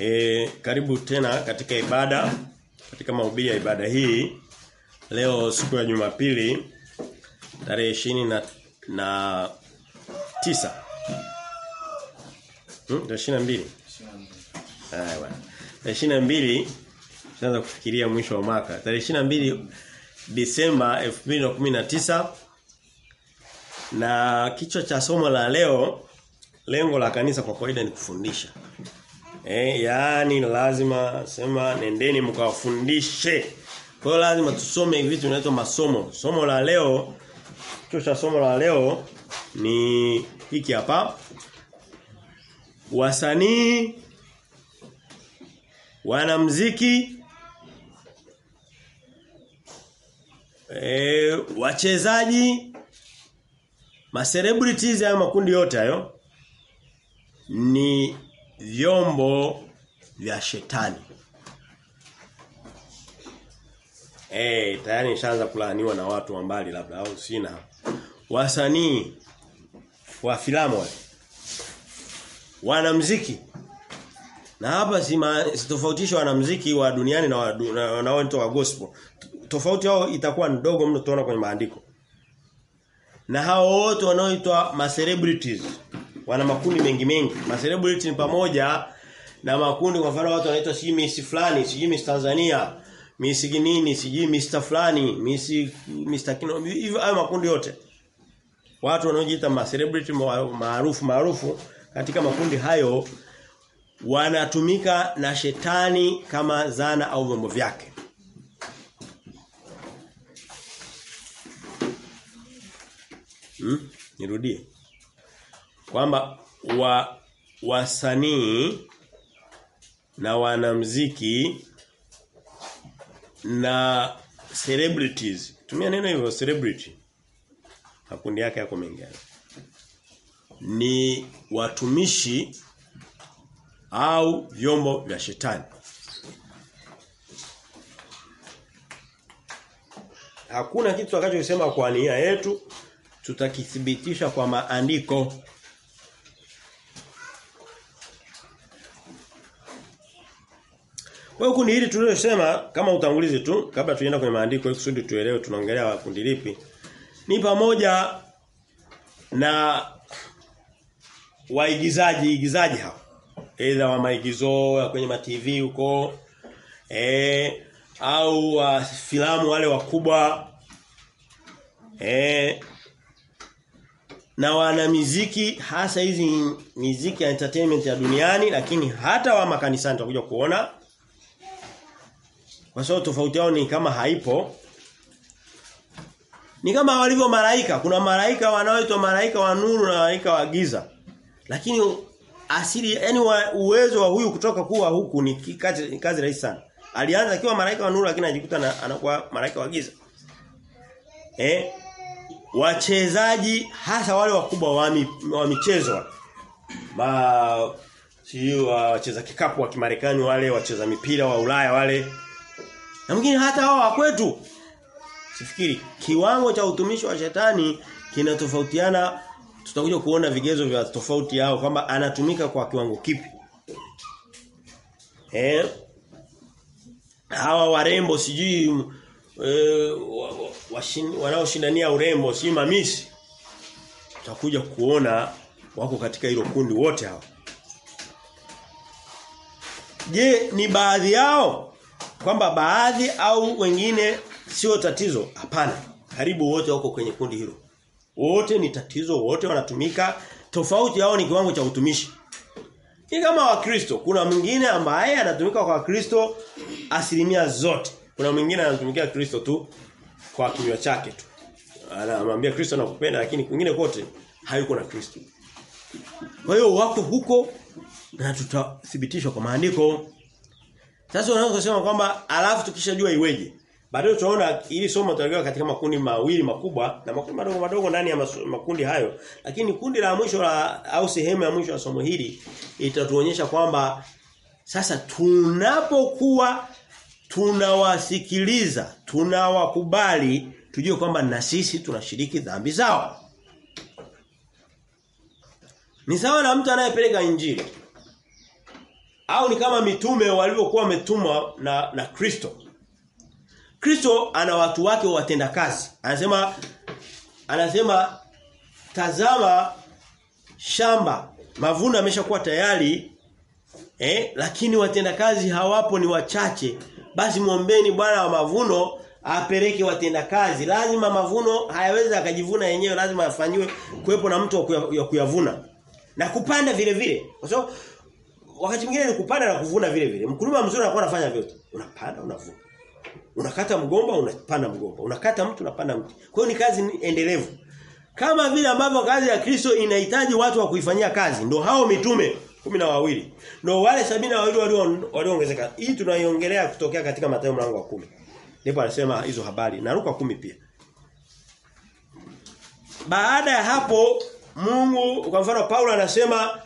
E, karibu tena katika ibada katika mahubiri ya ibada hii leo siku ya Jumapili tarehe ishirini na, na tisa hmm? tarehe mbili Haya bwana. Mbili tunaanza kufikiria mwisho wa mwaka. Tarehe mbili Disemba 2019 na kichwa cha somo la leo lengo la kanisa kwa kawaida ni kufundisha. Eh, yaani lazima sema nendeni mkawafundishe. Kwa lazima tusome vitu vinaitwa masomo. Somo la leo cha somo la leo ni hiki hapa. Wasanii wanamziki e, wachezaji ma celebrities hayo makundi yote hayo ni vyombo vya shetani. Eh, hey, tayari nishaanza kulaaniwa na watu wa mbali labda au sina. Wasanii wa filamu wale. Wanamuziki. Na hapa si tofautisha wanamuziki wa duniani na wanaoitwa wa gospel. Tofauti yao itakuwa ndogo mno tunaona kwenye maandiko. Na hao wote wanaoitwa ma celebrities wana makundi mengi mengi. maselebrity ni pamoja na makundi kwa mfano watu wanaitwa si Miss fulani, si Miss Tanzania, Miss Ginini, si Mr fulani, Miss Mr Kino, hivyo hayo makundi yote. Watu wanaojiita maselebrity maarufu maarufu katika makundi hayo wanatumika na shetani kama zana au vyombo vyake. Hmm? Nirudie. Kwamba wa wasanii na wanamziki na celebrities. Tumia neno hivyo celebrity. Makundi yake yako mengi. Ni watumishi au vyombo vya shetani. Hakuna kitu tutakachosema kwa nia yetu tutakithibitisha kwa maandiko. Kwa hiyo kundi hili tulilosema kama utangulizi tu kabla tuenda kwenye maandiko ili kusudi tuelewe tunaongelea kundi lipi. Ni pamoja na waigizaji igizaji hao. Aidha wa maigizo ya kwenye ma TV huko eh au wa filamu wale wakubwa eh na wana miziki hasa hizi miziki ya entertainment ya duniani lakini hata wa makanisani tutakuja kuona kwa sababu tofauti yao ni kama haipo. Ni kama walivyo malaika. Kuna malaika wanaoitwa malaika wa nuru na malaika wa giza. Lakini asili yani uwezo wa huyu kutoka kuwa huku ni kazi, ni kazi rahisi sana. Alianza akiwa malaika wa nuru lakini anajikuta anakuwa malaika wa giza. Eh wachezaji hasa wale wakubwa wa, wa michezo. Ma sio wacheza kikapu wa Kimarekani wale wacheza mipira wa Ulaya wale na mwingine hata hao wakwetu sifikiri kiwango cha utumishi wa shetani kinatofautiana. Tutakuja kuona vigezo vya tofauti yao kwamba anatumika kwa kiwango kipi. Eh? Hawa warembo sijui eh, wanaoshindania urembo si mamisi. Tutakuja kuona wako katika hilo kundi wote hao je ni baadhi yao kwamba baadhi au wengine sio tatizo? Hapana. Karibu wote wako kwenye kundi hilo. Wote ni tatizo wote wanatumika. Tofauti yao ni kiwango cha utumishi. Ni kama wakristo. Kuna mwingine ambaye anatumika kwa Kristo asilimia zote. Kuna mwingine anatumikia Kristo tu kwa kinywa chake tu. Anamwambia Kristo nakupenda lakini kwingine kote hayuko na Kristo. Kwa hiyo wako huko na tutathibitishwa kwa maandiko. Sasa unaweza kusema kwamba alafu tukishajua iweje? Baadaye tunaona ili somo tutaliwa katika makundi mawili makubwa na makundi madogo madogo ndani ya makundi hayo. Lakini kundi la mwisho la au sehemu ya mwisho ya somo hili itatuonyesha kwamba sasa tunapokuwa tunawasikiliza, tunawakubali, tujue kwamba na sisi tunashiriki dhambi zao. Ni sawa na mtu anayepeleka injili. Au ni kama mitume walivyokuwa wametumwa na na Kristo. Kristo ana watu wake watenda kazi. Anasema anasema tazama shamba. Mavuno yameshakuwa tayari eh lakini watendakazi hawapo ni wachache. Basi muombeni bwana wa mavuno apeleke watenda kazi. Lazima mavuno hayawezi akajivuna yenyewe lazima afanywe kuwepo na mtu wa kuyavuna. Na kupanda vile vile. Kwa sababu wakati mwingine ni kupanda na kuvuna vile vile. Mkulima mzuri anakuwa anafanya vyote. Unapanda unavuna unakata mgomba unapanda mgomba. Unakata mtu unapanda mti. Kwa hiyo ni kazi endelevu. Kama vile ambavyo kazi ya Kristo inahitaji watu wa kuifanyia kazi ndio hao mitume kumi na wawili. Ndio wale sabini na wawili walioongezeka. Hii tunaiongelea kutokea katika Mathayo mlango wa kumi. Ndipo anasema hizo habari. Na Luka kumi pia. Baada ya hapo Mungu kwa mfano Paulo anasema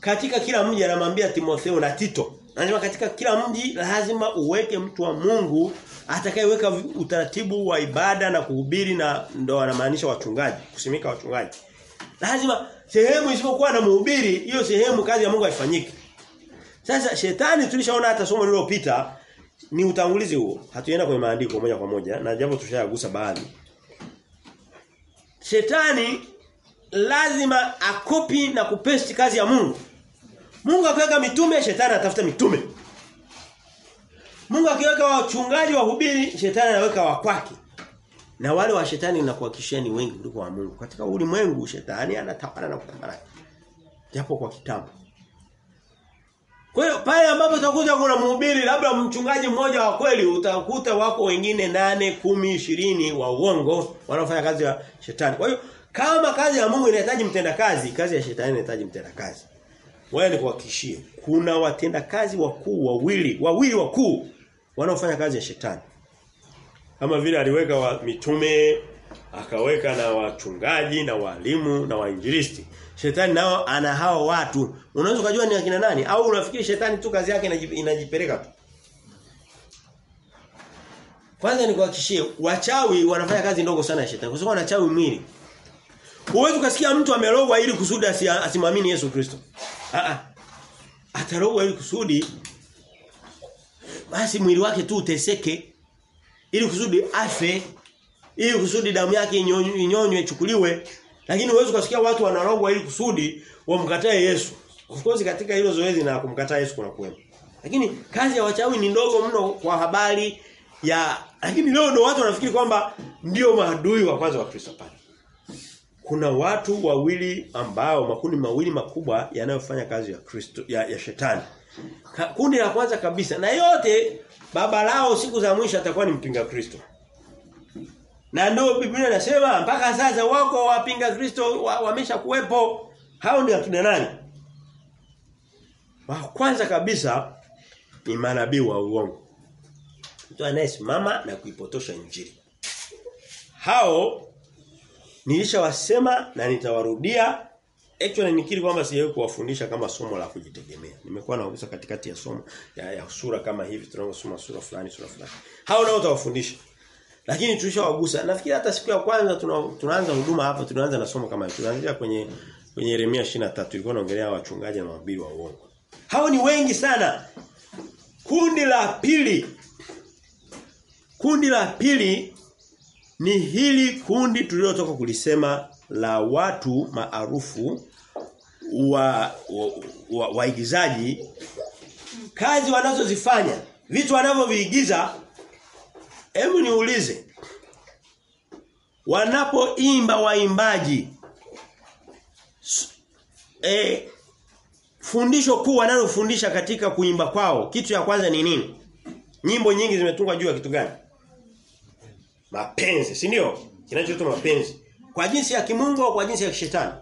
katika kila mji anamwambia Timotheo na Tito. Anasema katika kila mji lazima uweke mtu wa Mungu atakayeweka utaratibu wa ibada na kuhubiri na ndo anamaanisha wachungaji kusimika wachungaji. Lazima sehemu isipokuwa na mhubiri hiyo sehemu kazi ya Mungu haifanyiki. Sasa shetani tulishaona hata somo lililopita ni utangulizi huo. Hatuenda kwenye maandiko moja kwa moja na japo tushayagusa baadhi. Shetani lazima akopi na kupesti kazi ya Mungu Mungu akiweka mitume shetani atafuta mitume Mungu akiweka wachungaji wahubiri shetani anaweka wa kwake na wale wa shetani nakuhakikishia ni wengi kuliko wa Mungu. Katika ulimwengu shetani anatawala na kutawala. Japo kwa kitambo. Kwa hiyo pale ambapo utakuta kuna mhubiri labda mchungaji mmoja wa kweli utakuta wako wengine nane, kumi, ishirini wa uongo wanaofanya kazi ya shetani. Kwa hiyo kama kazi ya Mungu inahitaji mtendakazi, kazi ya shetani inahitaji mtendakazi. Wewe ni kuhakikishie. Kuna watendakazi wakuu wawili, wawili wakuu wanaofanya kazi ya shetani. Kama vile aliweka wa mitume akaweka na wachungaji na walimu na wainjilisti. Shetani nao ana hao watu. Unaweza kujua ni akina nani? Au unafikiri shetani tu kazi yake inajipeleka tu? Kwanza nikuhakikishie wachawi wanafanya kazi ndogo sana ya shetani. Kwa sababu wanachawi mwili Huwezi ukasikia mtu amerogwa ili kusudi asimwamini Yesu Kristo. Ah. Atarogwa ili kusudi basi mwili wake tu uteseke ili kusudi afe ili kusudi damu yake inyonywe ichukuliwe. Lakini huwezi kusikia watu wanarogwa ili kusudi wamkatae Yesu. Of course katika hilo zoezi na kumkataa Yesu kuna kuwepo lakini kazi ya wachawi ni ndogo mno kwa habari ya lakini leo ndio watu wanafikiri kwamba ndio maadui wa kwanza wa Kristo. Pale kuna watu wawili ambao makundi mawili makubwa yanayofanya kazi ya Kristo ya, ya shetani kundi la kwanza kabisa na yote baba lao siku za mwisho atakuwa ni mpinga Kristo. Na ndio Biblia inasema mpaka sasa wako wapinga Kristo wamesha wa kuwepo. Hao ni akina nani? Wa kwanza kabisa ni manabii wa uongo. Mtu anayesimama na kuipotosha injili. Hao nilishawasema na nitawarudia Actually nikiri kwamba sijawahi kuwafundisha kama somo la kujitegemea. Nimekuwa naongeza katikati ya somo ya, ya sura kama hivi tunaosoma sura fulani sura fulani. Hao nao utawafundisha. Lakini tulishawagusa. Nafikiri hata siku ya kwanza tuna, tunaanza huduma hapa tunaanza na somo kama hili. Tunaanzia kwenye kwenye Yeremia 23 ilikuwa naongelea wachungaji na mabiri wa uongo. Hao ni wengi sana. Kundi la pili. Kundi la pili ni hili kundi tulilotoka kulisema la watu maarufu wa waigizaji wa, wa kazi wanazozifanya vitu wanavyoviigiza hebu niulize. Wanapoimba waimbaji e, fundisho kuu wanalofundisha katika kuimba kwao kitu ya kwanza ni nini? Nyimbo nyingi zimetungwa juu ya kitu gani mapenzi si ndio? Kinachoitwa mapenzi. Kwa jinsi ya kimungu au kwa jinsi ya kishetani?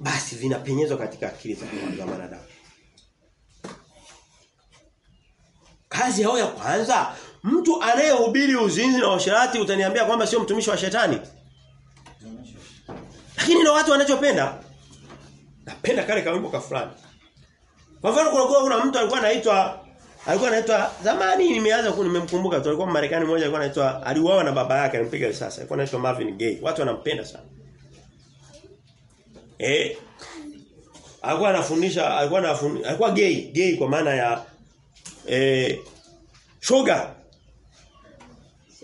Basi vinapenyezwa katika akili za wanadamu kazi yao ya kwanza mtu anayehubiri uzinzi na washirati utaniambia kwamba sio mtumishi wa shetani. Lakini na watu wanachopenda. Napenda kale kawimbo ka fulani. Kwa mfano kuna mtu alikuwa anaitwa alikuwa anaitwa zamani nimeanza nimemkumbuka tu. Alikuwa Marekani mmoja alikuwa anaitwa aliuawa na baba yake alimpiga risasi. Alikuwa anaitwa Marvin Gaye. Watu wanampenda sana. Eh alikuwa anafundisha alikuwa anafundisha alikuwa gay gay kwa maana ya eh shoga.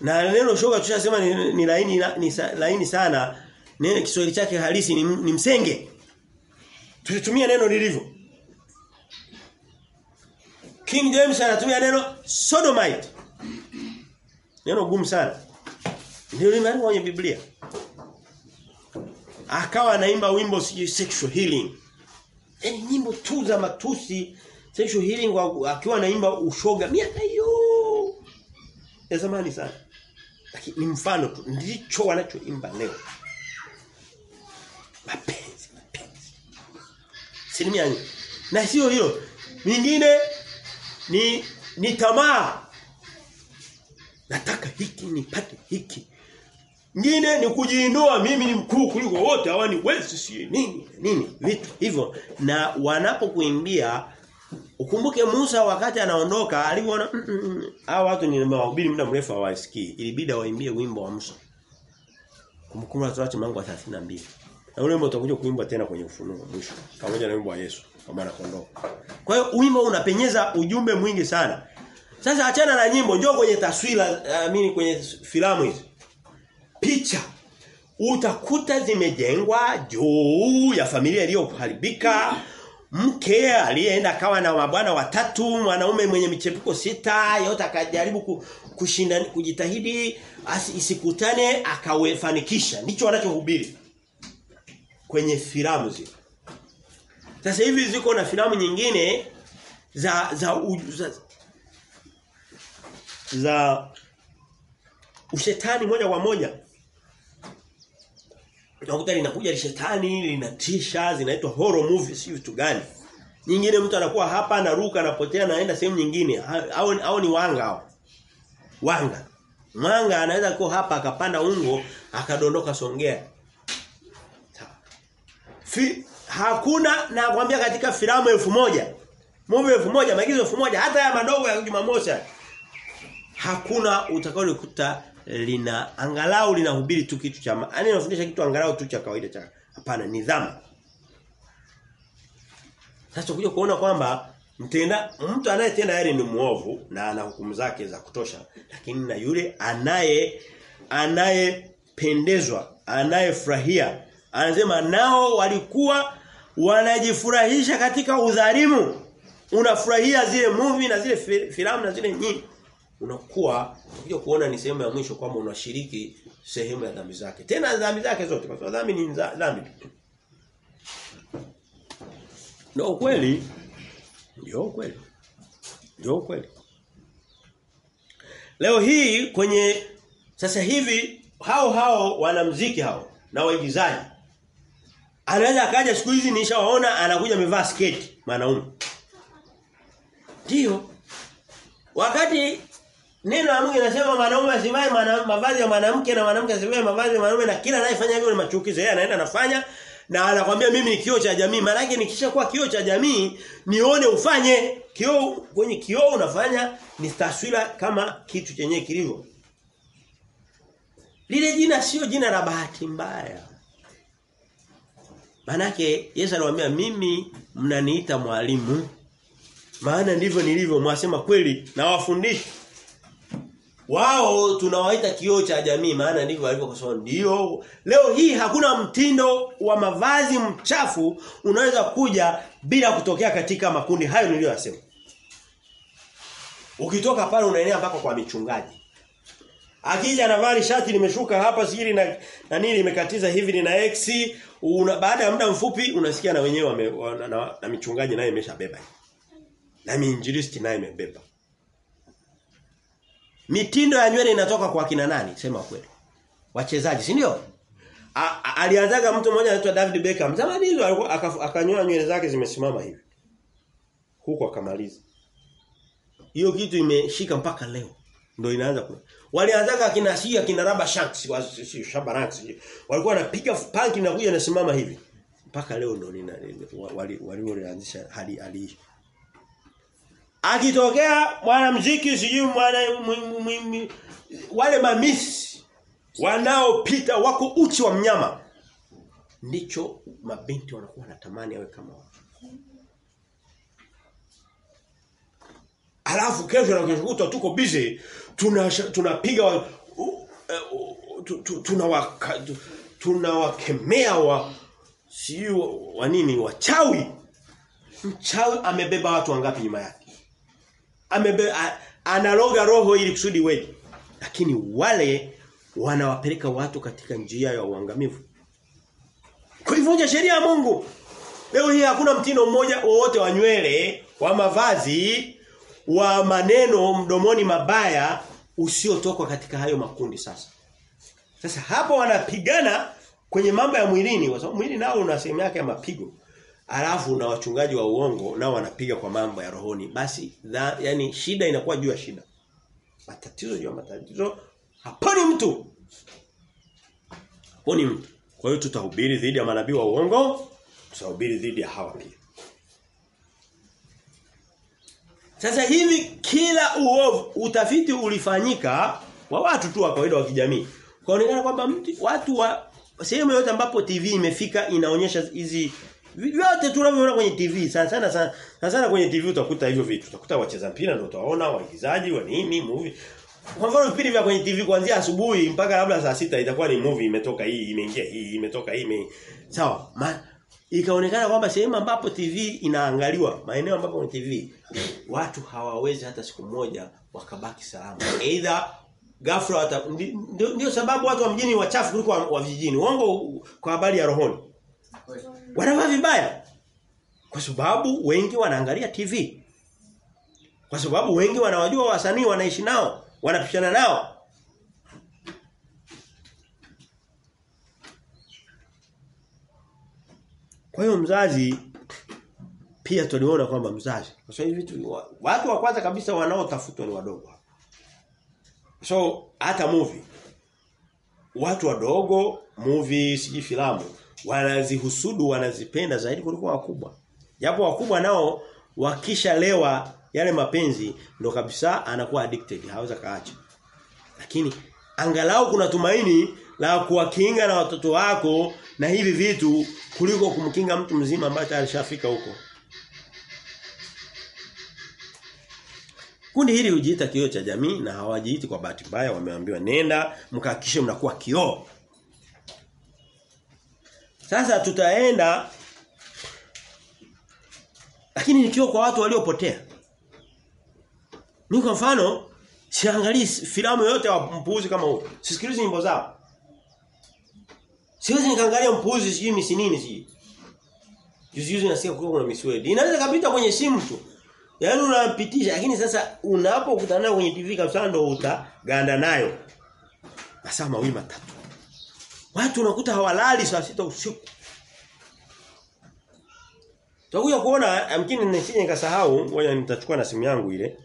Na neno shoga tushasema ni, ni laini ni sa, laini sana. Neno Kiswahili chake halisi ni, ni msenge. Tulitumia neno lilivyo King James anatumia neno sodomite neno gumu sana ndio limeandikwa kwenye Biblia akawa anaimba wimbo sexual healing Yaani nyimbo tu za matusi sexual healing akiwa anaimba ushoga miaka hiyo ya zamani sana. Lakini ni mfano tu ndicho wanachoimba leo. Mapenzi, mapenzi. Asilimia Na sio hiyo. Mingine ni ni tamaa. Nataka hiki nipate hiki. Ngine ni kujiinua mimi ni mkuu kuliko wote hawani wezi si nini nini vitu hivyo. Na wanapokuimbia ukumbuke Musa wakati anaondoka alipoona mm, mm, hao watu nimewahubiri muda mrefu hawasikii ilibidi waimbie wimbo wa Musa. Kumbukumbu la Torati mlango wa 32 na ule wimbo utakuja kuimbwa tena kwenye ufunuo mwisho pamoja na wimbo wa Yesu kama kondoo. kwa hiyo wimbo unapenyeza ujumbe mwingi sana. Sasa achana na nyimbo njoo kwenye taswira amini kwenye filamu hizi. Picha. Utakuta zimejengwa juu ya familia iliyoharibika. Mke aliyeenda kawa na mabwana watatu mwanaume mwenye michepuko sita yote akajaribu kushinda kujitahidi isikutane akawefanikisha. Ndicho wanachohubiri kwenye filamu zile sasa hivi ziko na filamu nyingine za za u, za, za ushetani moja kwa moja Unakuta linakuja lishetani, linatisha, zinaitwa horror movies, si vitu gani. Nyingine mtu anakuwa hapa anaruka anapotea naenda sehemu nyingine. Hao hao ni wanga hao. Wanga. Mwanga anaweza kuwa hapa akapanda ungo akadondoka Songea. Fi, hakuna na kwambia katika filamu elfu moja movie elfu moja maigizo elfu moja hata ya madogo ya Jumamosi hakuna utakaolikuta lina angalau linahubiri tu kitu cha yaani linafundisha kitu angalau tu cha kawaida cha hapana nidhamu. Sasa kuja kuona kwamba mtenda mtu anayetenda yale ni muovu na ana hukumu zake za kutosha lakini na yule anaye anayependezwa anayefurahia anasema nao walikuwa wanajifurahisha katika udhalimu unafurahia zile movie na zile filamu na zile nyingi unakuwa ukija kuona ni sehemu ya mwisho kwamba unashiriki sehemu ya dhambi zake. Tena dhambi zake zote kwa sababu dhambi ni dhambi. Ndio kweli. Ndio kweli. Ndio kweli. Leo hii kwenye sasa hivi hao hao wanamziki hao na waigizaji anaweza akaja siku hizi nishawaona anakuja amevaa sketi mwanaume. Ndio. Wakati Neno la Mungu linasema mwanaume asivae mavazi ya mwanamke na mwanamke asivae mavazi ya mwanaume na kila anayefanya hivyo ni machukizo. Yeye anaenda anafanya na anakwambia mimi ni kio cha jamii. Maana yake nikishakuwa kio cha jamii nione ufanye. Kioo kwenye kioo unafanya ni taswira kama kitu chenye kilivyo. Lile jina sio jina la bahati mbaya. Manake Yesu aliwaambia mimi mnaniita mwalimu. Maana ndivyo nilivyo mwasema kweli na wafundisha. Wao tunawaita kioo cha jamii maana ndivyo walivyo ksao ndio. Leo hii hakuna mtindo wa mavazi mchafu unaweza kuja bila kutokea katika makundi hayo niliyosema. Ukitoka pale unaenea mpaka kwa michungaji. Akija anavaa shati limeshuka hapa sijili na na nini limekatiza hivi lina X una, baada ya muda mfupi unasikia na wenyewe na, na, na michungaji naye imeshabeba. Na miinjilisti naye imebeba. Mitindo ya nywele inatoka kwa kina nani? Sema kweli. Wachezaji, si ndio? Alianzaga mtu mmoja anaitwa David Beckham. Zamani hizo akanyoa nywele zake zimesimama hivi. Huko akamaliza. Hiyo kitu imeshika mpaka leo. Ndio inaanza kuna. Walianzaga kina Sia kina Raba Shanks, si Shabaranks. Walikuwa wanapiga punk na kuja nasimama hivi. Mpaka leo ndo nina wali hali hali Akitokea mwanamuziki sijui mwana wale mamisi wanaopita wako uchi wa mnyama ndicho mabinti wanakuwa wanatamani awe kama wao. Alafu kesho na kesho tuko busy tunapiga tuna tunawaka tunawakemea wa sio wa nini wachawi. Mchawi amebeba watu wangapi nyuma yake? Amebeba analoga roho ili kusudi weje. Lakini wale wanawapeleka watu katika njia ya uangamivu. Kuivunja sheria ya Mungu. Leo hii hakuna mtindo mmoja wowote wa nywele wa mavazi wa maneno mdomoni mabaya usiotoka katika hayo makundi sasa sasa hapo wanapigana kwenye mambo ya mwilini kwa sababu mwili nao una sehemu yake ya mapigo. Alafu na wachungaji wa uongo nao wanapiga kwa mambo ya rohoni. Basi dha, yani shida inakuwa juu ya shida. Matatizo juu ya matatizo haponi mtu. Haponi mtu. Kwa hiyo tutahubiri dhidi ya manabii wa uongo, tutahubiri dhidi ya hawa pia. Sasa hivi kila uovu utafiti ulifanyika wa watu tu wa kawaida wa kijamii. Kaonekana kwamba mtu watu wa sehemu yote ambapo TV imefika inaonyesha hizi vyote tunavyoona kwenye TV sana sana sana, sana kwenye TV utakuta hivyo vitu. Utakuta wacheza mpira ndio utaona waigizaji wa nini movie. Kwa mfano vipindi vya kwenye TV kuanzia asubuhi mpaka labda saa sita itakuwa ni movie imetoka hii imeingia hii imetoka hii ime... sawa. Ma, ikaonekana kwamba sehemu ambapo TV inaangaliwa, maeneo ambapo ni TV watu hawawezi hata siku moja wakabaki salama. Aidha ghafla ndio, ndio sababu watu wa mjini wachafu kuliko wa, wa vijijini. Uongo kwa habari ya rohoni. Wanavaa vibaya. Kwa sababu wengi wanaangalia TV. Kwa sababu wengi wanawajua wasanii wanaishi nao, wanapishana nao. Kwa hiyo mzazi pia tuliona kwamba mzazi kwa sababu watu wa kwanza kabisa wanaotafutwa ni wadogo. So hata movie watu wadogo movie siji filamu wanazihusudu wanazipenda zaidi kuliko wakubwa. Japo wakubwa nao wakishalewa yale mapenzi ndo kabisa anakuwa addicted haweza kaacha. Lakini angalau kuna tumaini la kuwakinga na watoto wako na hivi vitu kuliko kumkinga mtu mzima ambaye tayari shafika huko. Kundi hili hujiita kioo cha jamii na hawajiiti kwa bahati mbaya wameambiwa nenda mkahakikishe mnakuwa kioo. Sasa tutaenda lakini ni kioo kwa watu waliopotea. Mimi kwa mfano siangalii filamu yote ya mpuuzi kama huyo. Sisikilizi nyimbo zao. Siwezi nikaangalia mpuuzi sijui misi nini sijui. Juzi juzi nasikia kuna miswedi. Inaweza kapita kwenye simu tu. Yaani unapitisha lakini sasa unapokutana nayo kwenye TV kabisa ndo utaganda nayo. Masaa mawili matatu. Watu unakuta hawalali saa sita usiku. Tutakuja kuona amkini nisije nikasahau, ngoja nitachukua na simu yangu ile.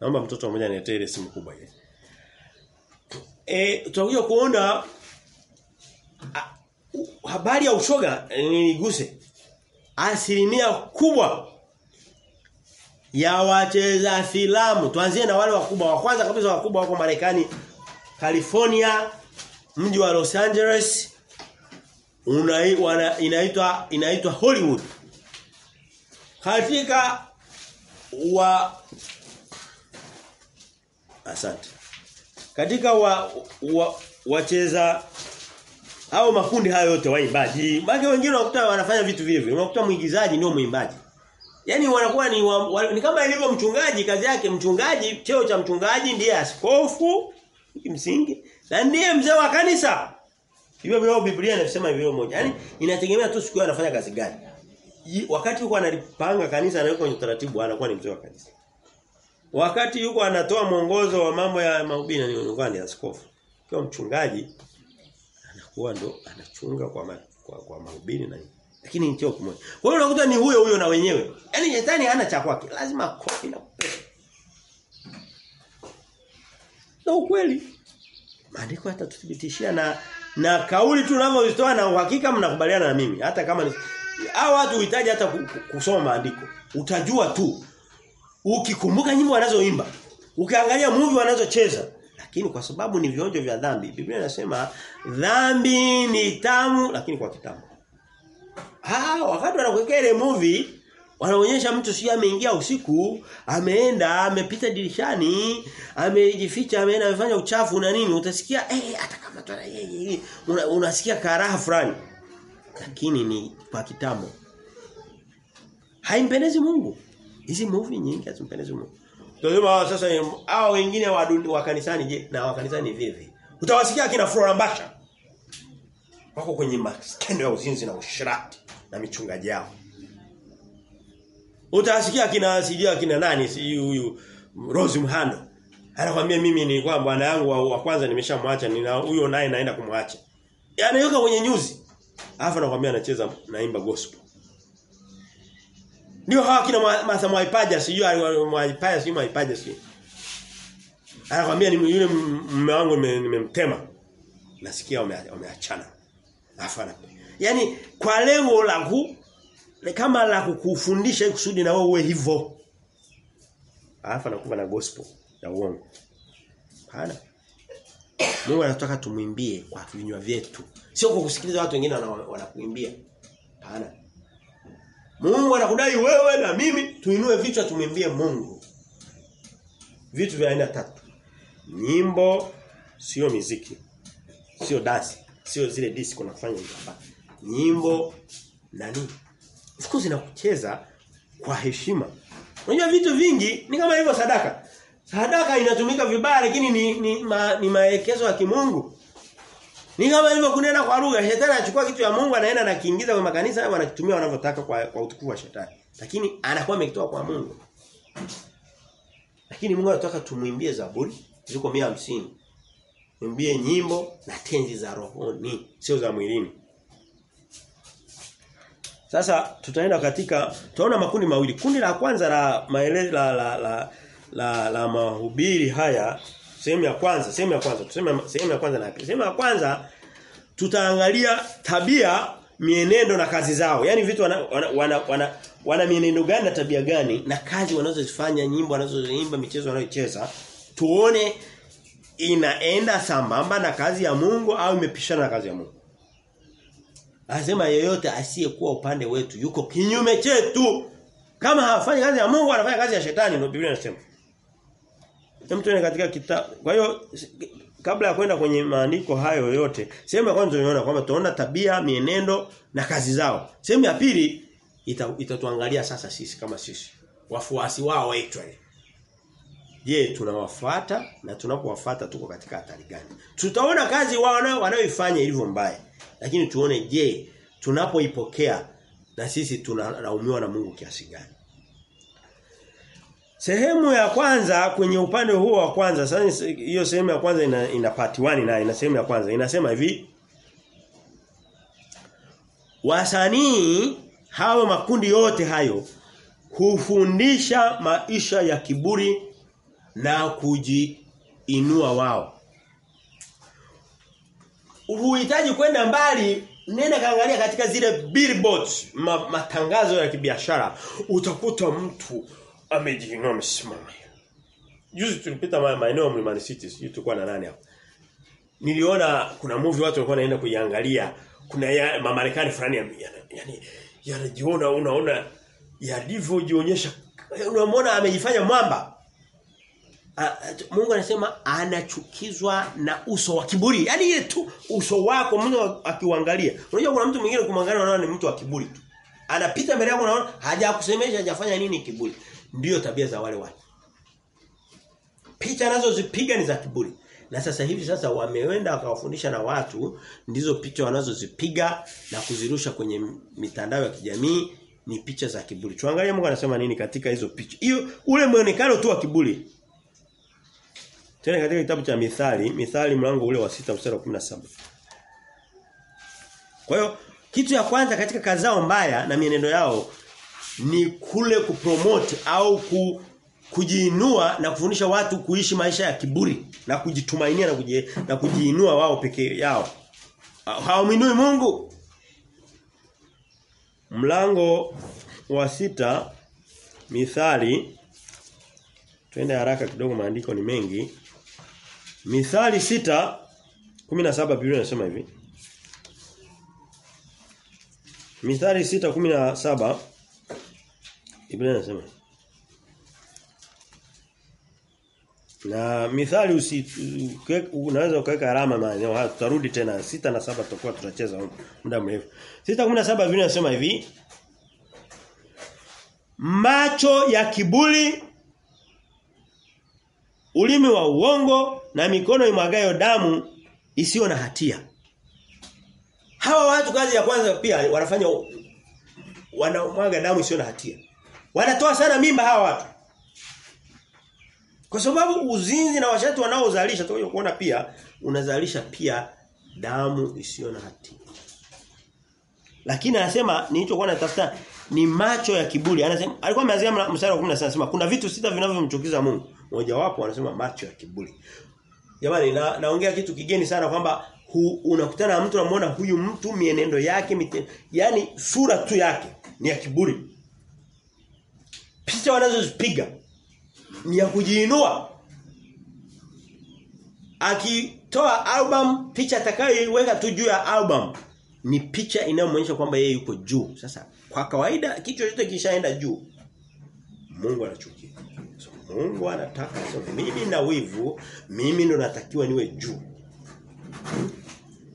Naomba mtoto mmoja aniletee ile simu kubwa ile. Eh tutakuja kuona habari ya ushoga niguse. Asilimia kubwa ya wacheza filamu. Tuanzie na wale wakubwa. Wa kwanza kabisa wakubwa wako Marekani California mji wa Los Angeles. Una, inaitwa inaitwa Hollywood. Katika wa asante. Katika wa, wa wacheza au makundi hayo yote waimbaji baki wengine unakuta wanafanya vitu vile vile unakuta mwigizaji ndio muimbaji Yaani wanakuwa ni wa, wa, ni kama ilivyo mchungaji kazi yake mchungaji cheo cha mchungaji ndiye askofu kimsingi na ndiye mzee wa kanisa. Hivyo vile Biblia inasema hivyo moja. Yaani inategemea tu siku anafanya kazi gani. Wakati yuko analipanga kanisa na yuko kwenye taratibu anakuwa ni mzee wa kanisa. Wakati yuko anatoa mwongozo wa mambo ya mahubiri ni askofu. Kwa mchungaji anakuwa ndo anachunga kwa ma, kwa, kwa mahubiri na lakini ni choko moja. Kwa hiyo unakuta ni huyo huyo na wenyewe. Yaani shetani hana cha kwake, lazima kopi na kupewa. Na ukweli. Maandiko yatatuthibitishia na na kauli tunavyozitoa na uhakika mnakubaliana na mimi hata kama ni hao watu uhitaji hata kusoma maandiko. Utajua tu. Ukikumbuka nyimbo wanazoimba, ukiangalia movie wanazocheza, lakini kwa sababu ni vionjo vya dhambi. Biblia inasema dhambi ni tamu lakini kwa kitambo. Ah, wakati wanakuwekea ile movie Wanaonyesha mtu si ameingia usiku, ameenda, amepita dirishani, amejificha, ameenda amefanya uchafu na nini, utasikia eh hata kama yeye una, unasikia karaha fulani. Lakini ni kwa kitambo. Haimpendezi Mungu. Hizi movie nyingi hazimpendezi Mungu. Tunasema sasa hao wengine wa, wa kanisani je, na wa kanisani vivi. Utawasikia kina Flora Mbasha. Wako kwenye maskendo ya uzinzi na ushirati na michungaji yao. Utasikia kina sijui kina nani si huyu Rose Muhando. Anakuambia mimi ni kwamba bwana yangu wa, wa kwanza nimeshamwacha nina huyo naye naenda kumwacha. Yaani yuko kwenye nyuzi. Alafu anakuambia anacheza naimba gospel. Ndio hawa kina Martha Mwaipaja sijui Mwaipaja sijui Mwaipaja sijui. Anakuambia ni yule mume wangu nimemtema. Nasikia wameachana. Alafu ana. Yaani kwa lengo la ku kama la kukufundisha kusudi na wewe uwe hivyo. Alafu anakuwa na gospel ya uongo. Hana. Mungu anataka tumwimbie kwa vinywa vyetu. Sio kwa kusikiliza watu wengine wanakuimbia. Hana. Mungu anakudai wewe na mimi tuinue vichwa tumwimbie Mungu. Vitu vya aina tatu. Nyimbo sio miziki. Sio dance, sio zile disco nafanya hapa. Nyimbo na nini? Of course kwa heshima. Unajua vitu vingi ni kama hivyo sadaka. Sadaka inatumika vibaya lakini ni ni, ma, ni maelekezo ya kimungu. Ni kama hivyo kunena kwa lugha. Shetani anachukua kitu ya Mungu anaenda na kiingiza kwa makanisa wanakitumia wanavyotaka kwa, kwa utukufu wa shetani. Lakini anakuwa amekitoa kwa Mungu. Lakini Mungu anataka tumwimbie Zaburi ziko 150. Mwimbie nyimbo na tenzi za rohoni, sio za mwilini. Sasa tutaenda katika tutaona makundi mawili. Kundi la kwanza la maelezo la la, la la la mahubiri haya sehemu ya kwanza, sehemu ya kwanza, tuseme sehemu ya kwanza na pili. Sehemu ya kwanza tutaangalia tabia, mienendo na kazi zao. yani vitu wana wana, wana, wana, wana mienendo gani na tabia gani na kazi wanazozifanya, nyimbo wanazoziimba, michezo wanayocheza. Tuone inaenda sambamba na kazi ya Mungu au imepishana na kazi ya Mungu. Anasema yeyote asiyekuwa upande wetu yuko kinyume chetu. Kama hafanyi kazi ya Mungu anafanya kazi ya shetani ndio Biblia inasema. Hem tuone katika kitabu. Kwa hiyo kabla ya kwenda kwenye maandiko hayo yote, sehemu ya kwanza tunaona kwamba tunaona tabia, mienendo na kazi zao. Sehemu ya pili itatuangalia ita sasa sisi kama sisi wafuasi wao actually. Je, tunawafuata na tunapowafuata tuko katika hatari gani? Tutaona kazi wao wanayoifanya ilivyo mbaya. Lakini tuone je, tunapoipokea na sisi tunalaumiwa na Mungu kiasi gani? Sehemu ya kwanza kwenye upande huo wa kwanza sasa hiyo sehemu ya kwanza ina, ina part 1 na ina sehemu ya kwanza inasema hivi Wasanii hao makundi yote hayo hufundisha maisha ya kiburi na kujiinua wao. Huhitaji kwenda mbali, nenda kaangalia katika zile billboards, ma, matangazo ya kibiashara, utakuta mtu amejiinua amesimama. Juzi tulipita maeneo ya Mlimani City, sijui tulikuwa na nani hapo. Niliona kuna movie watu walikuwa wanaenda kuiangalia, kuna ya Marekani fulani yani yanajiona unaona yalivyojionyesha unamwona amejifanya mwamba A, Mungu anasema anachukizwa na uso wa kiburi. Yaani ile tu uso wako Mungu akiuangalia. Unajua kuna mtu mwingine kumwangalia unaona ni mtu wa kiburi tu. Anapita mbele yako unaona hajakusemesha hajafanya nini kiburi. Ndiyo tabia za wale watu. Picha anazozipiga ni za kiburi. Na sasa hivi sasa wameenda wakawafundisha na watu ndizo picha wanazozipiga na kuzirusha kwenye mitandao ya kijamii ni picha za kiburi. Tuangalie Mungu anasema nini katika hizo picha. Hiyo ule muonekano tu wa kiburi. Tena katika kitabu cha Mithali, Mithali mlango ule wa sita mstari wa 17. Kwa hiyo kitu ya kwanza katika kazao zao mbaya na mienendo yao ni kule kupromote au ku, kujiinua na kufundisha watu kuishi maisha ya kiburi na kujitumainia na, kujie, na kujiinua wao pekee yao. Hawamwinui Mungu. Mlango wa sita Mithali Twende haraka kidogo maandiko ni mengi. Mithali sita 17 Biblia inasema hivi. Mithali 6:17 Biblia inasema Na mithali usi unaweza ukaweka alama maeneo haya tutarudi tena sita na saba tutakuwa tutacheza muda mrefu. 6:17 Biblia inasema hivi Macho ya kibuli ulimi wa uongo na mikono imwagayo damu isiyo na hatia. Hawa watu kazi ya kwanza pia wanafanya wanamwaga damu isiyo na hatia. Wanatoa sana mimba hawa watu. Kwa sababu uzinzi na washati wanaozalisha tu kuona pia unazalisha pia damu isiyo na hatia. Lakini anasema nilichokuwa natafuta ni macho ya kiburi. Anasema alikuwa ameanzia mstari wa 10 anasema kuna vitu sita vinavyomchukiza Mungu. Mmoja wapo anasema macho ya kiburi. Jamani na, naongea kitu kigeni sana kwamba unakutana na mtu unamuona huyu mtu mienendo yake mite, yani sura tu yake ni ya kiburi. Picha wanazozipiga ni ya kujiinua. Akitoa album picha atakayoiweka tu juu ya album ni picha inayomwonyesha kwamba yeye yuko juu. Sasa kwa kawaida kichwa chote kishaenda juu. Mungu anachukia. So, Mungu anataka so, mimi na wivu, mimi ndo natakiwa niwe juu.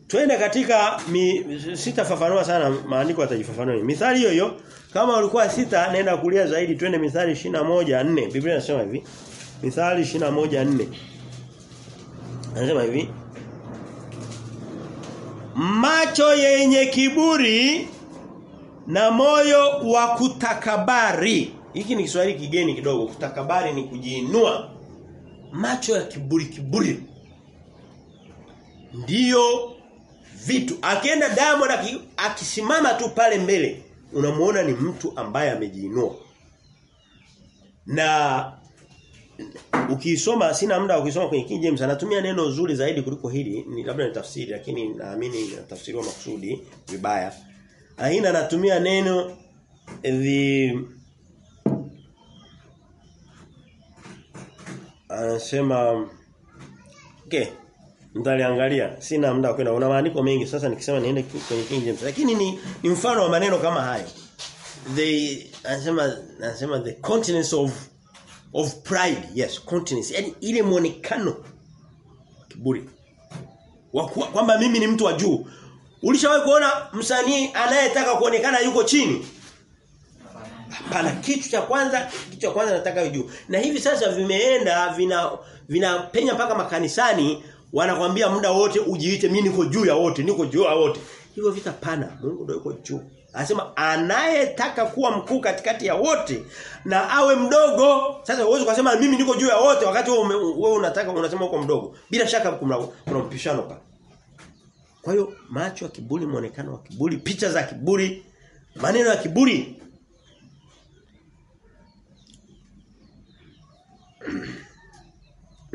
Twende katika mi, sitafafanua sana maandiko yatajifafanua. Mithali hiyo hiyo kama ulikuwa sita nenda kulia zaidi twende Mithali 21:4. Biblia inasema hivi. Mithali 21:4. Anasema hivi. Macho yenye kiburi na moyo wa kutakabari. Hiki ni Kiswahili kigeni kidogo. Kutakabari ni kujiinua. Macho ya kiburi kiburi. Ndiyo vitu. Akienda Diamond akisimama tu pale mbele, unamuona ni mtu ambaye amejiinua. Na ukisoma sina muda wa kusoma kwenye King James anatumia neno zuri zaidi kuliko hili ni labda ni tafsiri lakini naamini inatafsiriwa makusudi vibaya. Aina anatumia neno the anasema okay mtaliangalia. Sina muda kwenda. Una maandiko mengi. Sasa nikisema niende kwenye King James. Lakini ni, ni mfano wa maneno kama hayo. The anasema anasema the continence of of pride. Yes continence. Yaani ile muonekano kiburi. Kwamba mimi ni mtu wa juu. Ulishawahi kuona msanii anayetaka kuonekana yuko chini? Hapana. Kitu cha kwanza kitu cha kwanza nataka juu na hivi sasa vimeenda vina vinapenya mpaka makanisani wanakwambia muda wote ujiite mimi niko juu ya wote niko juu ya wote. Hivyo vita pana. Mungu ndio yuko juu. Anasema anayetaka kuwa mkuu katikati ya wote na awe mdogo sasa uwezo kusema mimi niko juu ya wote wakati wewe unataka unasema uko mdogo. Bila shaka kuna kuna mpishano pale. Kwa hiyo macho ya kiburi muonekano wa kiburi picha za kiburi maneno ya kiburi